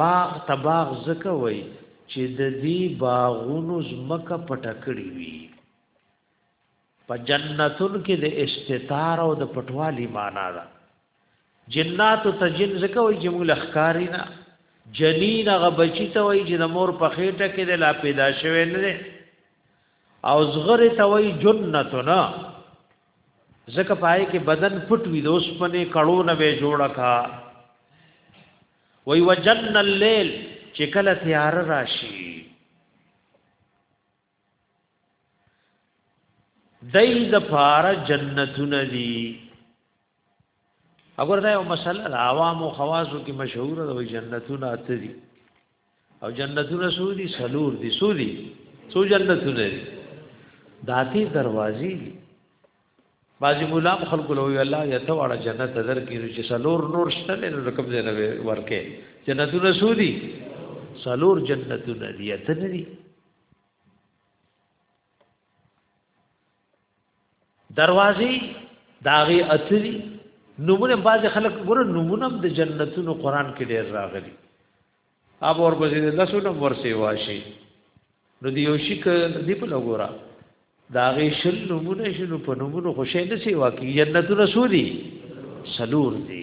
باغ ته باغ ځکه وای چې د دې باغونو زمکه پټه کړی وي په جنتون کې د استتار او د پټوالي معنا ده جنات ته جن ځکه وای چې موږ لخکاری نه جنین هغه بچی ته وای چې د مور په خېټه کې د لا پیدا شوی نه او زغره ته وای جنتون ځکه پای کې بدن پټ وي د اوسپنې کړو نه به جوړه کا وی وجن الليل چې کله تیار راشي دای د پار جنتونه دي اگر دا یو مسله د عوام او خواصو کې مشهور ده وي جنتونه اته دي او جنتونه سودي سلور دي سودي سو جنتونه دي داتي دروازې دي بازی مولا خلق له وی الله یته واړه جنت در کې چې سلور نور شته نو رقم دې نه ورکه جنتونه سودي سلور جنتونه دي اته نه دي دروازې داغي اتلی نمونه باز خلک ګور نمونه د جنتونو قران کې ډېر راغلي اب اور بزید الله سو نمبر سی واشي نو دی یو شي ک دی په لګورا داغي شل نمونه شنو په نمونه خوشې نه سی واکي جنتونو سودي سلور دی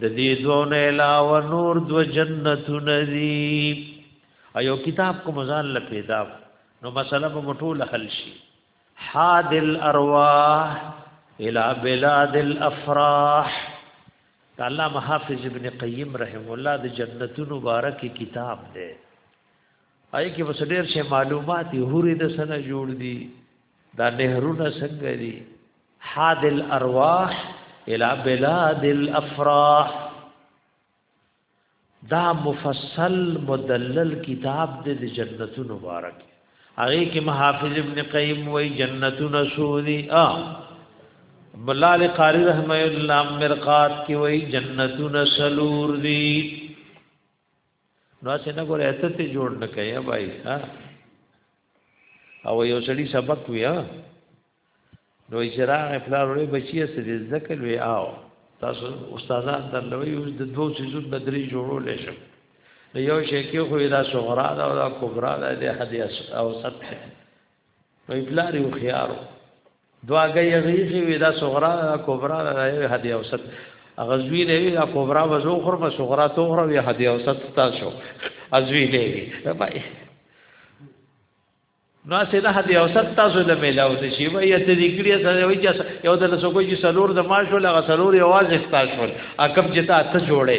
د دې دوه نه علاوه نور دو جنتونه دي ایو کتاب کوم ځان له پیدا نو مسله په مټول حل شي حاد الارواح الى بلاد الافراح تعالی محافظ ابن قیم رحم الله د جنتونو مبارک کتاب دی آی کې وس ډیر شی معلومات هوري د سره جوړ دي دا نهرونه څنګه دي حاد الارواح الى بلاد الافراح دا مفصل مدلل کتاب دې د جنتو مبارک هغه کې محافظ ابن قیم وای جنتو نسودی ا بلال قاری رحمه الله مرقات کې وای جنتو نسلور دی نو اسه نه ګوره ته ته جوړ نه کیا بای ها او یو سړی سبق ویا نو اجراغ پلار وی بچی سه دې ذکر وی آو تاسو استادان درلوي اوس د دوه سيزو د درې جوړول شم نو یو شی کې خو دا صغرا دا او کبرا دا د حدیث او سطح نو پلار یو خيارو دواګه یغیخي وی دا صغرا دا کبرا دا یو حد اوسط غزوی دی دا کبرا وزو خور په صغرا تو خور وی حد اوسط تاسو ازوی دی بای نو سیدا حد اوسط تاسو د میلاو دي شی وای ته دې کړی سره وای چې یو د لسو کوی چې سلور د ماشو لغه سلور یواز اختا شول اکب جتا ته جوړه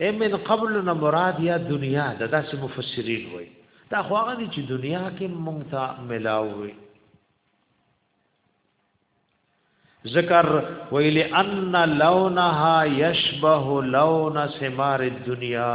اي من قبل نه مراد یا دنیا د داسې مفسرین وای دا خو هغه دي چې دنیا کې مونږ ته ملاو وي ذکر ویل ان لونها یشبه لون ثمار الدنیا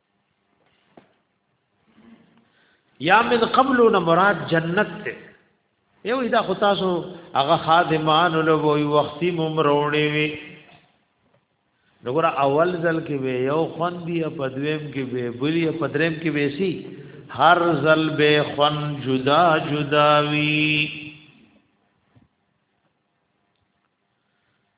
یا من قبل نه مراد جنت ته یو دا خو تاسو هغه خادمان له وی وختي ممرونی وی نګوره اول ځل کې به یو خوندي په دویم کې به بلی په دریم کې به سي هر ځل به خون جدا جدا وی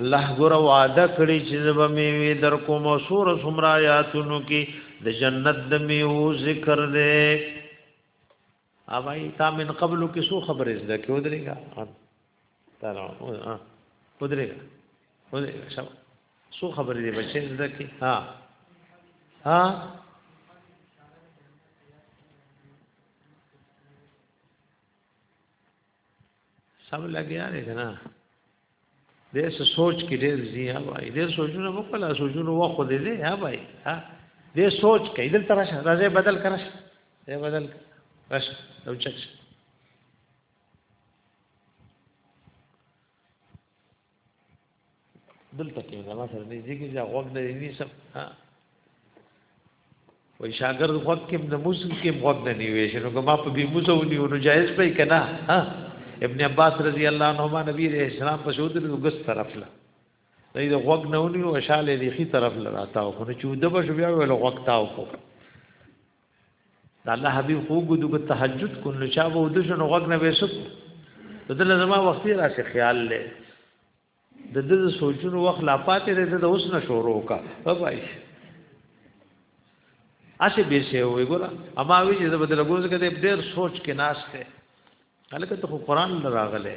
الله ګور وعده کړی چې زب میوه در کوم سور سمرا یاتونو کې د جنت د میو ذکر دې اوای تا من قبل کې سو خبرې زده کې ودرېګا تعالی ودرېګا ودرېګا شب سو خبرې دې بچې زده کې ها ها سم لګیا دی کنه دې څه سوچ کې ډېر زی ها بھائی دې سوچونه مو کلا سوچونه و خو دې دې ها بھائی ها دې سوچ کې دل تر شه راځي بدل کرش دې بدل راش او چک دلته کې دا ما سره نږدې کې ځا غوږ نه دی سم ها وای شاګرد غوږ کې د موسی کې غوږ نه نیوي شنو که ما په بي موسی ونیو نو جایز به کنا ها ابن عباس رضی الله عنهما نبی رسول اسلام په شود له ګس طرف له دې د غوږ نه ونیو اشاله لري خي طرف لراته او خو چوده بش بیا ول غوږ تاو کو د الله حبيب خو ګدو په تهجد کو نو چا وو د شنو غږ نه وېسو د دل زما وختي راشي خیال لې د دې سوچونو وخت لا پاتې دې د اوس نه شروع کا بابای اشه به شی وي ګور اما وی چې د بدل ګوز کې ډېر سوچ کې ناشته هلکه ته قرآن لراغله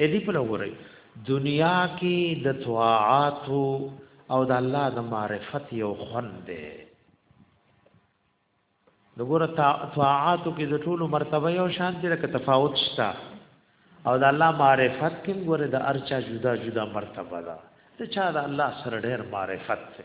اې دې په لوري دنیا کې د طاعات او د الله د معرفت یو خوند دی دغه طاعات کې د ټولو مرتبه یو شان دي لکه تفاوت شته او د الله معرفت کې ګوره د ارچا جدا جدا مرتبه ده د چا د الله سره ډېر معرفت ده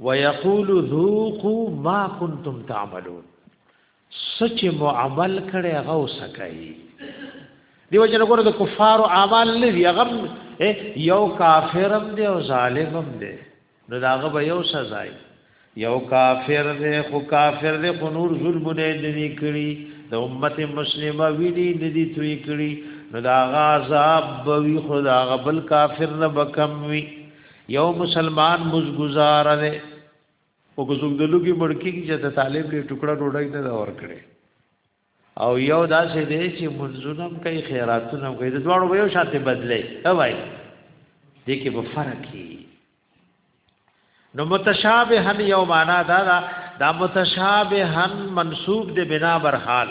ويقول ذوقوا ما كنتم تعملون سچ مو عمل کړي هغه وسکای دیو جن ګور د کفار اعمال نه دی هغه یو کافرم دی او ظالمم دی نو داغه به یو سزای یو کافر دی خو کافر دی خو نور ظلم نه دی کړی د امت مسلمه ویني نه دی توی کړی نو داغه عذاب به وی خو داغه بل کافر نه بکم وی یو مسلمان مزګزار دی او که څوک د لوګي مړکی کې چې د طالب له ټوکړه ډوډۍ نه دا ور کړی او یو داسې دی چې منځونم کوي خیراتونم کوي د دواړو یو شاته بدلې اوای دې کې به فرق کی نو متشابهن یو معنا دا دا, دا متشابهن منسوب دی بنا بر حال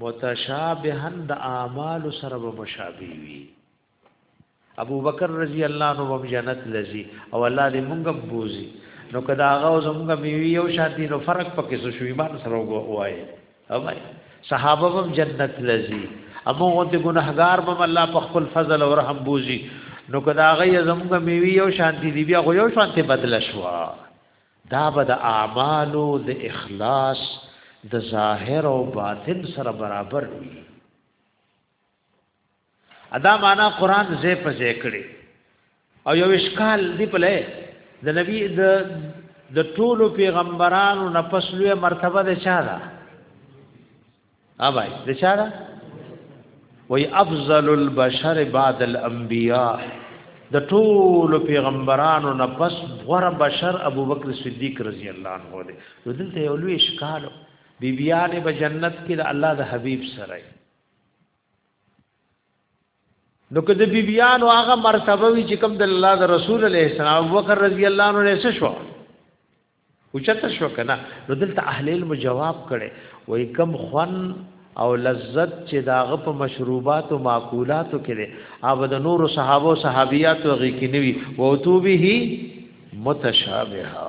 متشابها د اعمال سره به مشابه وي ابو بکر رضی الله عنه هم جنت لذي او الله دې مونږ بوزي نو کدا هغه زمونږ بیوی یو شانتي نو فرق پکې څه شو ایمان سره وای او صحابه هم جنت لذي امو غوته ګناهګار به الله په خپل فضل او رحم بوزي نو کدا هغه زمونږ میوي یو شانتي دی بیا غو یو شانتي بدل شوه دا به د اعمالو د اخلاص د ظاهر او باطن سره برابر وي ادا معنا قران زې په زې کړي او یو اشکال دی په لې د نبی د د ټولو پیغمبرانو نه پسلوې مرتبه ده چا ده اوای د چاره وای افضل البشر بعد الانبیاء د ټول پیغمبرانو نه پس غره بشر ابوبکر صدیق رضی الله عنه دی نو دلته یو لوی اشکال بیبیانه په جنت کې د الله د حبیب سره نو که د بیبیانو هغه مرتبه وی چې کوم د الله د رسول علیه السلام وکړ رضی الله عنه نه شو او چته شو کنه نو دلته اهل علم جواب کړي وای کم خون او لذت چې داغه په مشروبات او معقولاتو کې لري او د نور صحابه او صحابيات او غي کې نوي وو تو به متشابهه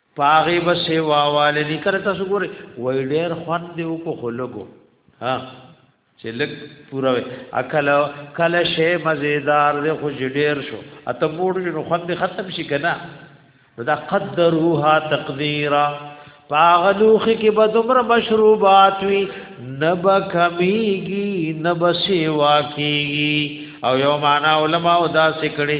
پاغي به سیوا والے دي کړه تاسو ګوره وای ډیر خوان دی او کو خلګو ها چې لګ پورا وي اکل کله شی مزیدار دی خو ډیر شو اته موډ نو خوان دی ختم شي کنه دا قدروها تقدیرا پاغلوخ کې به دومره مشروبات وي نب کمیږي نب سیوا کیږي او یو معنا علماء دا سکړي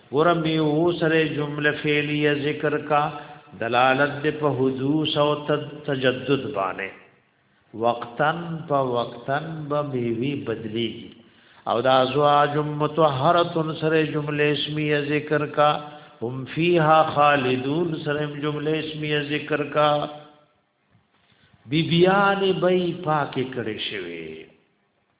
ګور میو سره جمله فعلیه ذکر کا دلالت د په حدوث او تجدد باندې وقتن په وقتن به میوی بدلی او دا ازواج متطهره سره جمله اسمیه ذکر کا هم فیها خالدون سره جمله اسمیه ذکر کا بیبیان بی پاک کړي شوی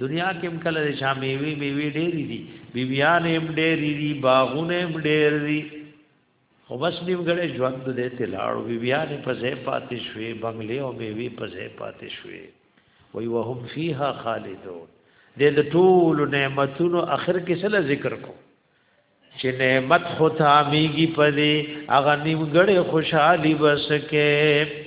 دنیا کې هم کله شا میوي میوي ډېری دي بیبيان هم ډېری دي باغونه هم ډېر دي خو بس نیم غړې ژوند دې تلاړو بیبيان په ځای پاتې شوې بنگلې او میوي په ځای پاتې شوې وای وهم فیها خالدون دې د ټول نعمتونو اخر کې سره ذکر کو چې نعمت خو تامیږي پدې اغه نیم غړې خوشحالي بس کې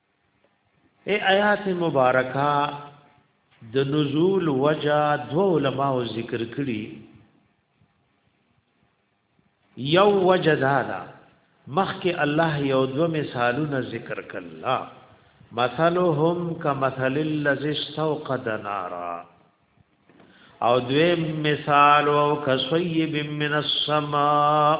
ای آیات مبارکه د نزول وجه دو علماء ذکر کړي یو وجه دا ده مخکې الله یو دو مثالونه ذکر کړه مثلهم کمثل الذی استوقد نارا او دویم مثال او کسیب من السماء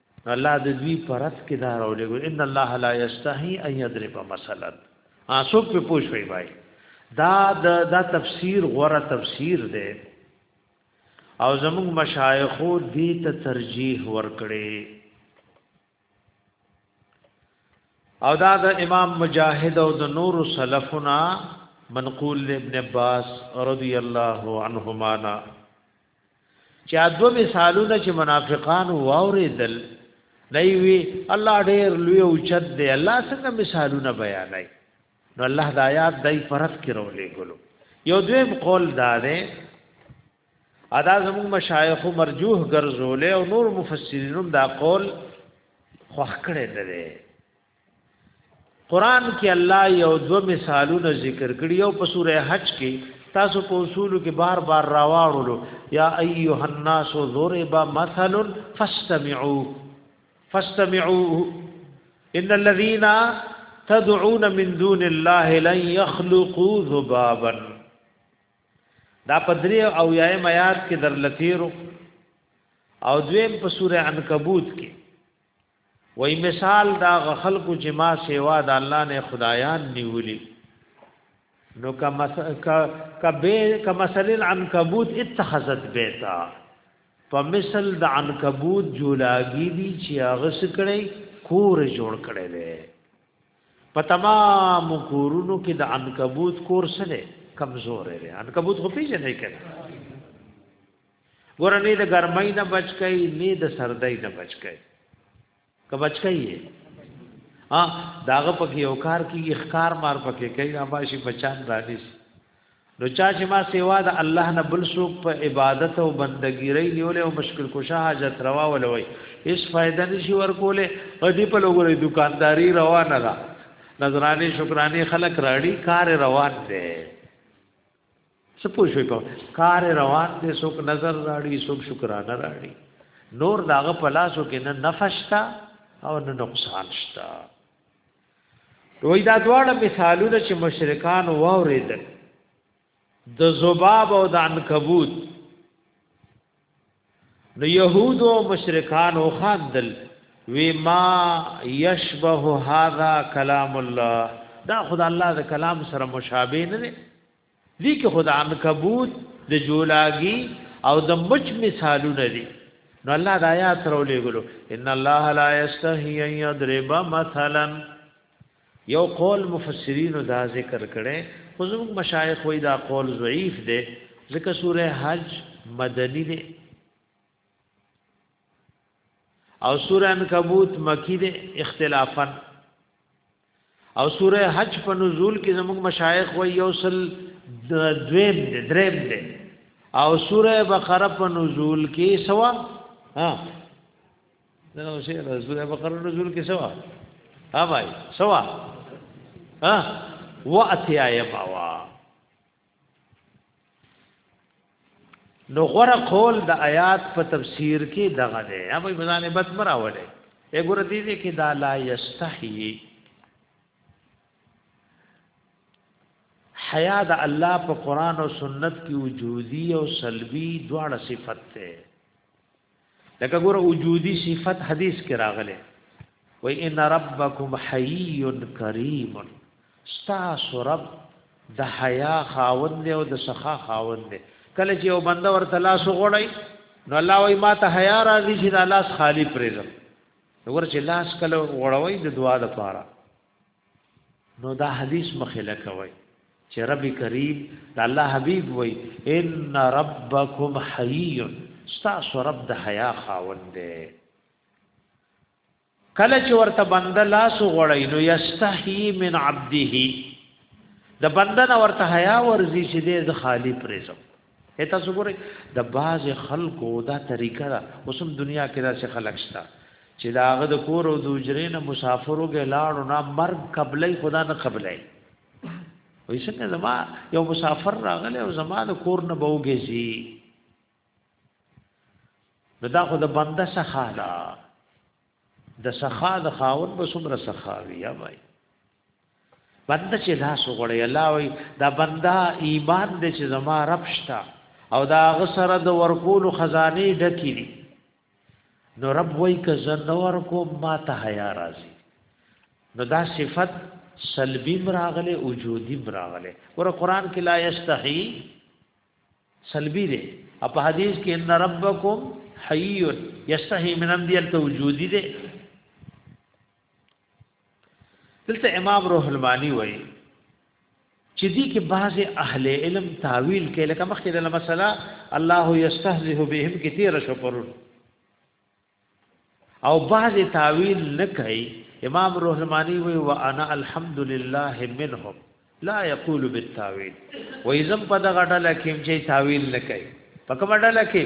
الله د دوی پرد کې دا راولېږو ان الله لا یستحی ان یضرب مثلا اسو په پوښوي وای دا د دا تفسیر غوره تفسیر دی او زموږ مشایخو دې ته ترجیح ورکړي او دا د امام مجاهد او د نور سلفنا منقول ابن عباس رضی الله عنهما چا دو مثالونه چې منافقان واوریدل نه وی الله ډیر لوی او چد دی الله څنګه مثالونه بیانای نو الله د آیات دای پرف کې رولې ګلو یو دویم قول دا دی ادا زموږ مشایخ مرجوح ګرځولې او نور مفسرینو دا قول خوخ کړي نه دی قران کې الله یو دو مثالونه ذکر کړی او په سوره حج کې تاسو په اصول کې بار بار راوړلو یا ایها الناس ضرب مثل فاستمعوا فاستمعوا ان الذين تدعون من دون الله لن يخلقوا ذبابا دا پدری او یایم آیات کې درلتیرو او دویم په سوره عنکبوت کې وای مثال دا خلکو چې ما سیوا د الله نه خدایان نیولی نو کما کما سلیل عنکبوت اتخذت بیتا په مثل د عنکبوت جولاګی دی چې هغه سکړی کور جوړ کړي دی په تمام کورونو کې د عنکبوت کور سره کمزور دی عنکبوت خو پیژنې کړي ګور نه د ګرمۍ نه بچ کئ نه د سردۍ نه بچ کئ که بچ کئ ها داغه پکې یو کار کې اخکار مار پکې کوي نه باشي بچان رانیس نو چا چې ما سیوا د الله نه بل څوک په عبادت او بندګی ری نیولې او مشکل کوشا حاجت روا ولوي هیڅ فائدہ نشي ورکولې په دې په لوګره دکانداری روانه ده نظرانه شکرانه خلق راړي کار روان دي څه پوه شوي په کار روان دی څوک نظر راړي څوک شکرانه راړي نور داغه پلاسو کې نه نفشتا او نه نقصان شتا وای دا دواړه مثالونه چې مشرکان واوریدل د زباب او د عنکبوت نو يهود او مشرکان او خاندل وی ما یشبه هذا کلام الله دا خدای الله د کلام سره مشابه نه دي کې خدا عنکبوت د جولاګي او د مچ مثالونه دي نو الله د آیات سره ولېګلو ان الله لا یستحی ان یضرب مثلا یو قول مفسرین دا ذکر کړي خو زموږ مشایخ وایي دا قول ضعیف دی ځکه سوره حج مدنی دی او سوره عنکبوت مکی دی اختلافا او سوره حج په نزول کې زموږ مشایخ وایي یو سل دویم دی دریم دی او سوره بقره په نزول کې سوا ها دا نو شی سوره بقره نزول کې سوا ها بھائی سوا ها واتیا یما وا نو غره قول د آیات په تفسیر کې دغه دی یا به بزانه بس مراوله ای ګور دې دې کې دا لا یستحی حیا د الله په قران او سنت کې وجودي او سلبي دواړه صفت ده لکه ګور وجودي صفت حدیث کې راغله و ان ربکم حی کریم استاس رب د حیا خاوند دی او د سخا خاوند دی کله چې یو بنده ورته لاس وغړی نو الله وای ما ته حیا راځي چې د لاس خالی پرېږم ور چې لاس کله وړوي د دعا لپاره نو دا حدیث مخه لکوي چې رب کریم د الله حبیب وای ان ربکم حیی استاسو رب د حیا خاوند دی کله چې ورته بنده لاس غړی نو یستحی من عبده د بنده نه ورته حیا ورزی چې د خالی پرېزم اته زګوري د باز خلکو دا طریقه ده اوسم دنیا کې دا څه خلک شته چې دا هغه د کور او د اجرې نه مسافرو کې لاړو نه مرګ قبلې خدا نه قبلې وای څنګه زما یو مسافر راغلی او زما د کور نه بوګې زی دا خو د بنده سخا ده د سخا د خاون به څومره سخا وي یا بھائی بنده چې لاس وغړی الله وي دا بنده ایمان دې چې زما رب شتا او دا غسر د ورکول خزانه ډکی دي نو رب وای ک زنه ورکو ما ته حیا راځي نو دا صفت سلبی مراغله وجودی مراغله ور قرآن کې لا یستحی سلبی دی اپ حدیث کې ان ربکم حی یستحی من انبیاء ته وجودی دی دلته امام روح المانی وایي چې دې کې بعض اهل علم تعویل کوي لکه مخکې د مسله الله یستهزئ بهم کې تیر شو پرون او بعض تعویل نه کوي امام روح المانی وایي وانا الحمد لله منهم لا یقول بالتاویل و ایزم په دغه ډله کې چې تاویل نه کوي په کومه ډله کې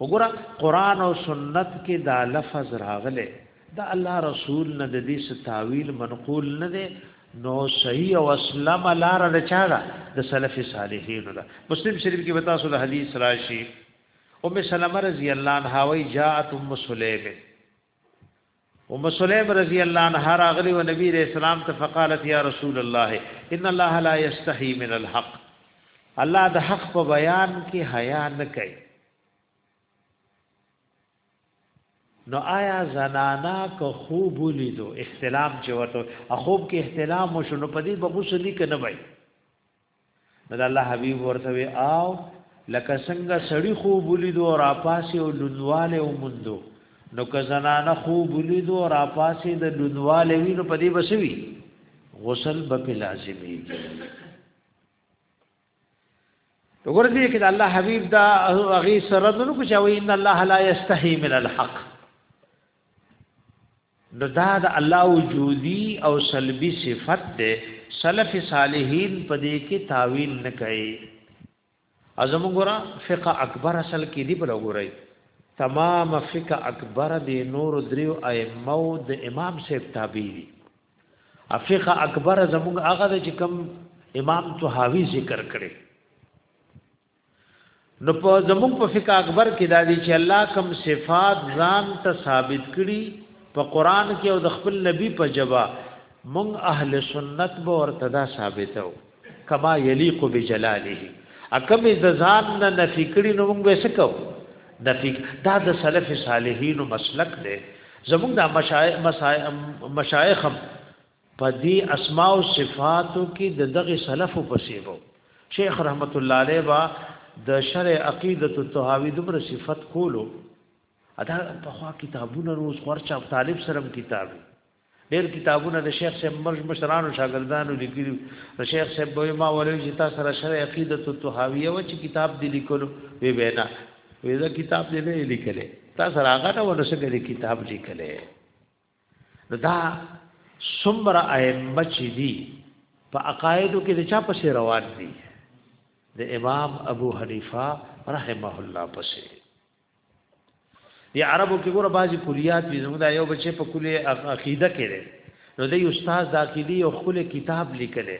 وګوره قران او سنت کې دا لفظ راغله دا الله رسول نه د دې ستاویل منقول نه دی نو صحیح او اسلام لار د چا ده د سلف صالحین ده مسلم شریف کې وتا سو د حدیث راشي ام سلمہ رضی الله عنها وی جاءت ام سلیم ام سلیم رضی الله عنها راغلی و نبی رسول اسلام ته فقالت یا رسول الله ان الله لا یستحی من الحق الله د حق په بیان کې حیا نه کوي نو آیا زنانا که خوب ولیدو احتلام چې ورته خوب کې احتلام وشو نو پدې به غسل کې نه وای نو الله حبيب ورته وي او لکه څنګه سړی خوب ولیدو او راپاسې او لوندواله ومندو نو که زنانه خوب ولیدو او راپاسې د لوندواله وی نو پدې بسوي غسل به په لازمي تو ګور دې کې الله حبيب دا هغه سره نو کو چاوي ان الله لا يستحي من الحق نو دا د الله وجودي او سلبي صفت ده سلف صالحین په دې کې تعویل نه کوي ازم ګورا فقہ اکبر اصل کې دی بل ګورای تمام فقہ اکبر دی نور دریو ائمه د امام سیب تابع دي افقہ اکبر زموږ هغه چې کوم امام طحاوی ذکر کړي نو په زموږ په فقہ اکبر کې دا دي چې الله کوم صفات ځان ته ثابت کړي په قران کې او د خپل نبی په جواب مونږ اهل سنت به ورته دا ثابتو کما یلیق بجلاله اکم د ځان نه نفی کړي نو مونږ به سکو نفی دا د سلف صالحینو مسلک دی زمونږ د مشایخ مشایخ په دې اسماء او صفاتو کې د دغه سلف په سیبو شیخ رحمت الله علیه با د شرع عقیدت التهاوی دبر صفت کولو ادا په خوا کتابونه روز خورچا طالب سره کتاب ډېر کتابونه د شیخ صاحب مرج مشرانو شاګردانو لیکلي د شیخ صاحب به ما ولې چې تاسو سره شرع عقیدت التهاوی او چې کتاب دی لیکلو وی وینا وی دا کتاب دی نه لیکلې تاسو راغله ورسره کتاب لیکلې دا سمر ائمه چې دي په عقایدو کې د چا پسې روان دي د امام ابو حنیفه رحمه الله پسې دی عربو کې ګوره بعضی کلیات دي زموږ یو بچی په کلی عقیده کې دی نو دی استاد د عقیده یو خل کتاب لیکلی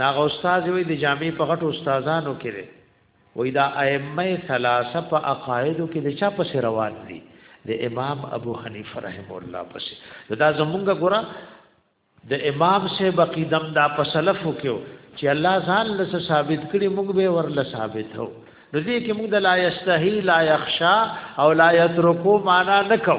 دا غو استاد وي د جامع په غټو استادانو کې دی وای دا ائمه ثلاثه په عقایدو کې د چا په سر روان دي د امام ابو حنیفه رحم الله پس دا زمونږ ګره د امام سے بقیدم دا په سلف وکيو چې الله ځان لس ثابت کړي موږ به ورله ثابت هو نو دې کې موږ د لا یستحی لا یخشا او لا یترکو معنا نکو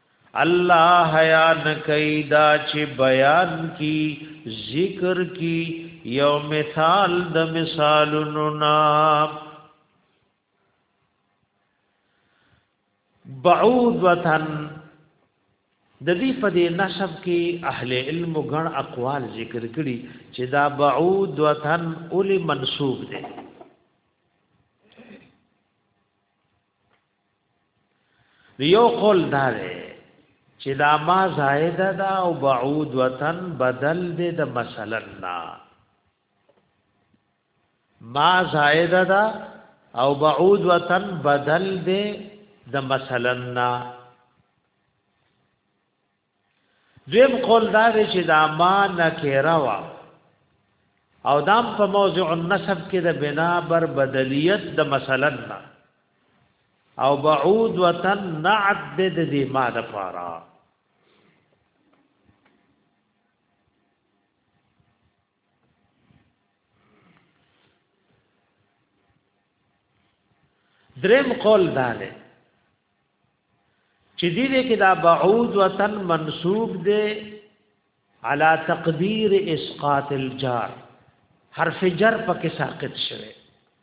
الله حیا نکي دا چې بیان کی ذکر کی یو مثال د مثالونو نا بعود وطن د دې په دې نسب کې اهل علم غن اقوال ذکر کړي چې دا بعود وطن اول منسوب دي یو قول دا دی چې دا ما زائده دا او بعود وطن بدل دی د مثلا نا ما زائده دا او بعود وطن بدل دی د مثلا نا دویم قول دا دی چې دا ما نکره وا او دام په موضع النسب کې د بنا بر بدلیت د مثلا او بعود وتن نعت د دې ما د پاره دریم قول دا دی چې دې دې کې دا بعود وطن منسوب دی علا تقدیر اسقاط الجار حرف جر پکې ساقط شوه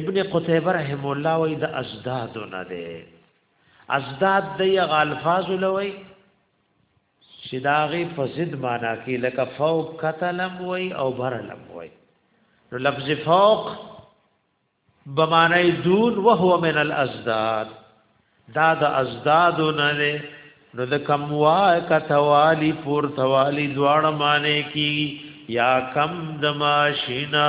ابن قتيبه رحم الله وای د ازداد نه ده ازداد د یغ الفاظ لوي چې داغه په ضد معنا کې لکه فوق قتلم وای او برلم وای نو لفظ فوق بمانای دون وهو من الازداد دا د ازداد نه ده نو د کم وا کتوالی پور توالی دواړه معنی کی یا کم دماشینا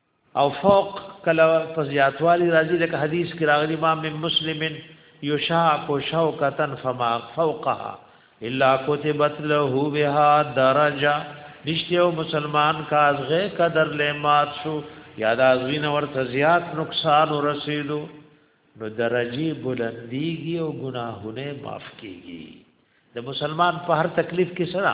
او فوق کله په زیاتوالی راځي لکه حدیث کې راغلی ما من مسلمن یشاق شوکتا فما فوقها الا كتبت له بها درجه نشته او مسلمان کازغه قدر له مات شو یا دا غوینه ورته زیات نقصان ورسېدو نو درجه بلندیږي او ګناهونه معاف کیږي د مسلمان په هر تکلیف کې سره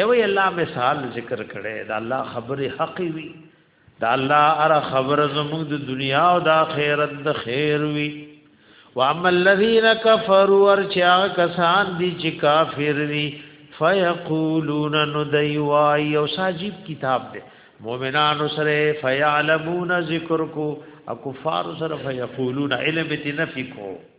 ایوی الله مثال ذکر کړي دا الله خبره حق وي دا الله ار خبره زموږ د دنیا او د آخرت د خیر وي واما الذين كفروا ورچا کسان دي چې کافر دي فيقولون نديوای او ساجيب کتاب دي مؤمنانو سره فيعلمون ذکر کو او کفار سره فيقولون علم تنفي کو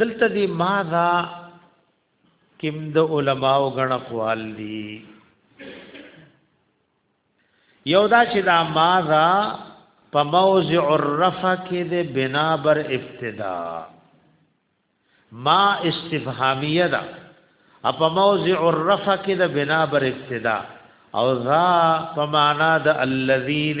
دلته دی ماذا کم د علما او غن اقوال دي یو دا چې دا ماذا په موضع الرفع کې د بنا بر ابتدا ما استفهامیه ده په موضع الرفع کې د بنا بر ابتدا او ذا په معنا د الذین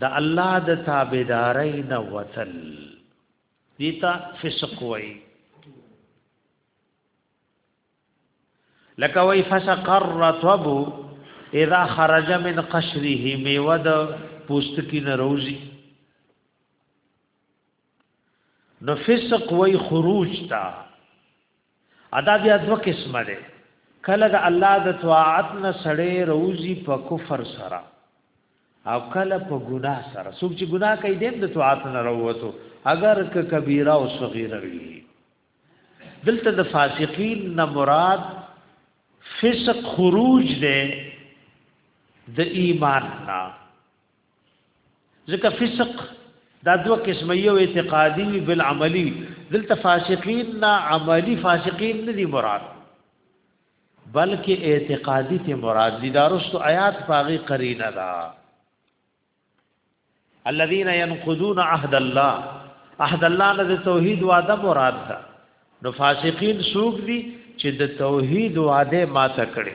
د الله د تابعداري نه وتل دیتا فسق وای لکه وای فسق الرطب اذا خرج من قشره میوه د پوستکی نه روزي نو فسق وای خروج تا ادا بیا دو قسمه ده کله د الله د طاعت نه سړې روزي په کفر سره او کله په ګناه سره څوک چې ګناه کوي دیم د طاعت نه وروته اگر که کبیره او صغیره وي دلته د فاسقین نه مراد فسق خروج ده د ایمان نه ځکه فسق دا دوه قسمه یو اعتقادي وی بل عملی دلته فاسقین نه عملی فاسقین نه دی مراد بلکې اعتقادي ته مراد دي دارست آیات پاغي قرینه دا الذين ينقضون عهد الله عهد الله نه توحید وعده مراد ده نو فاسقین سوق دي چې د توحید وعده ما تکړه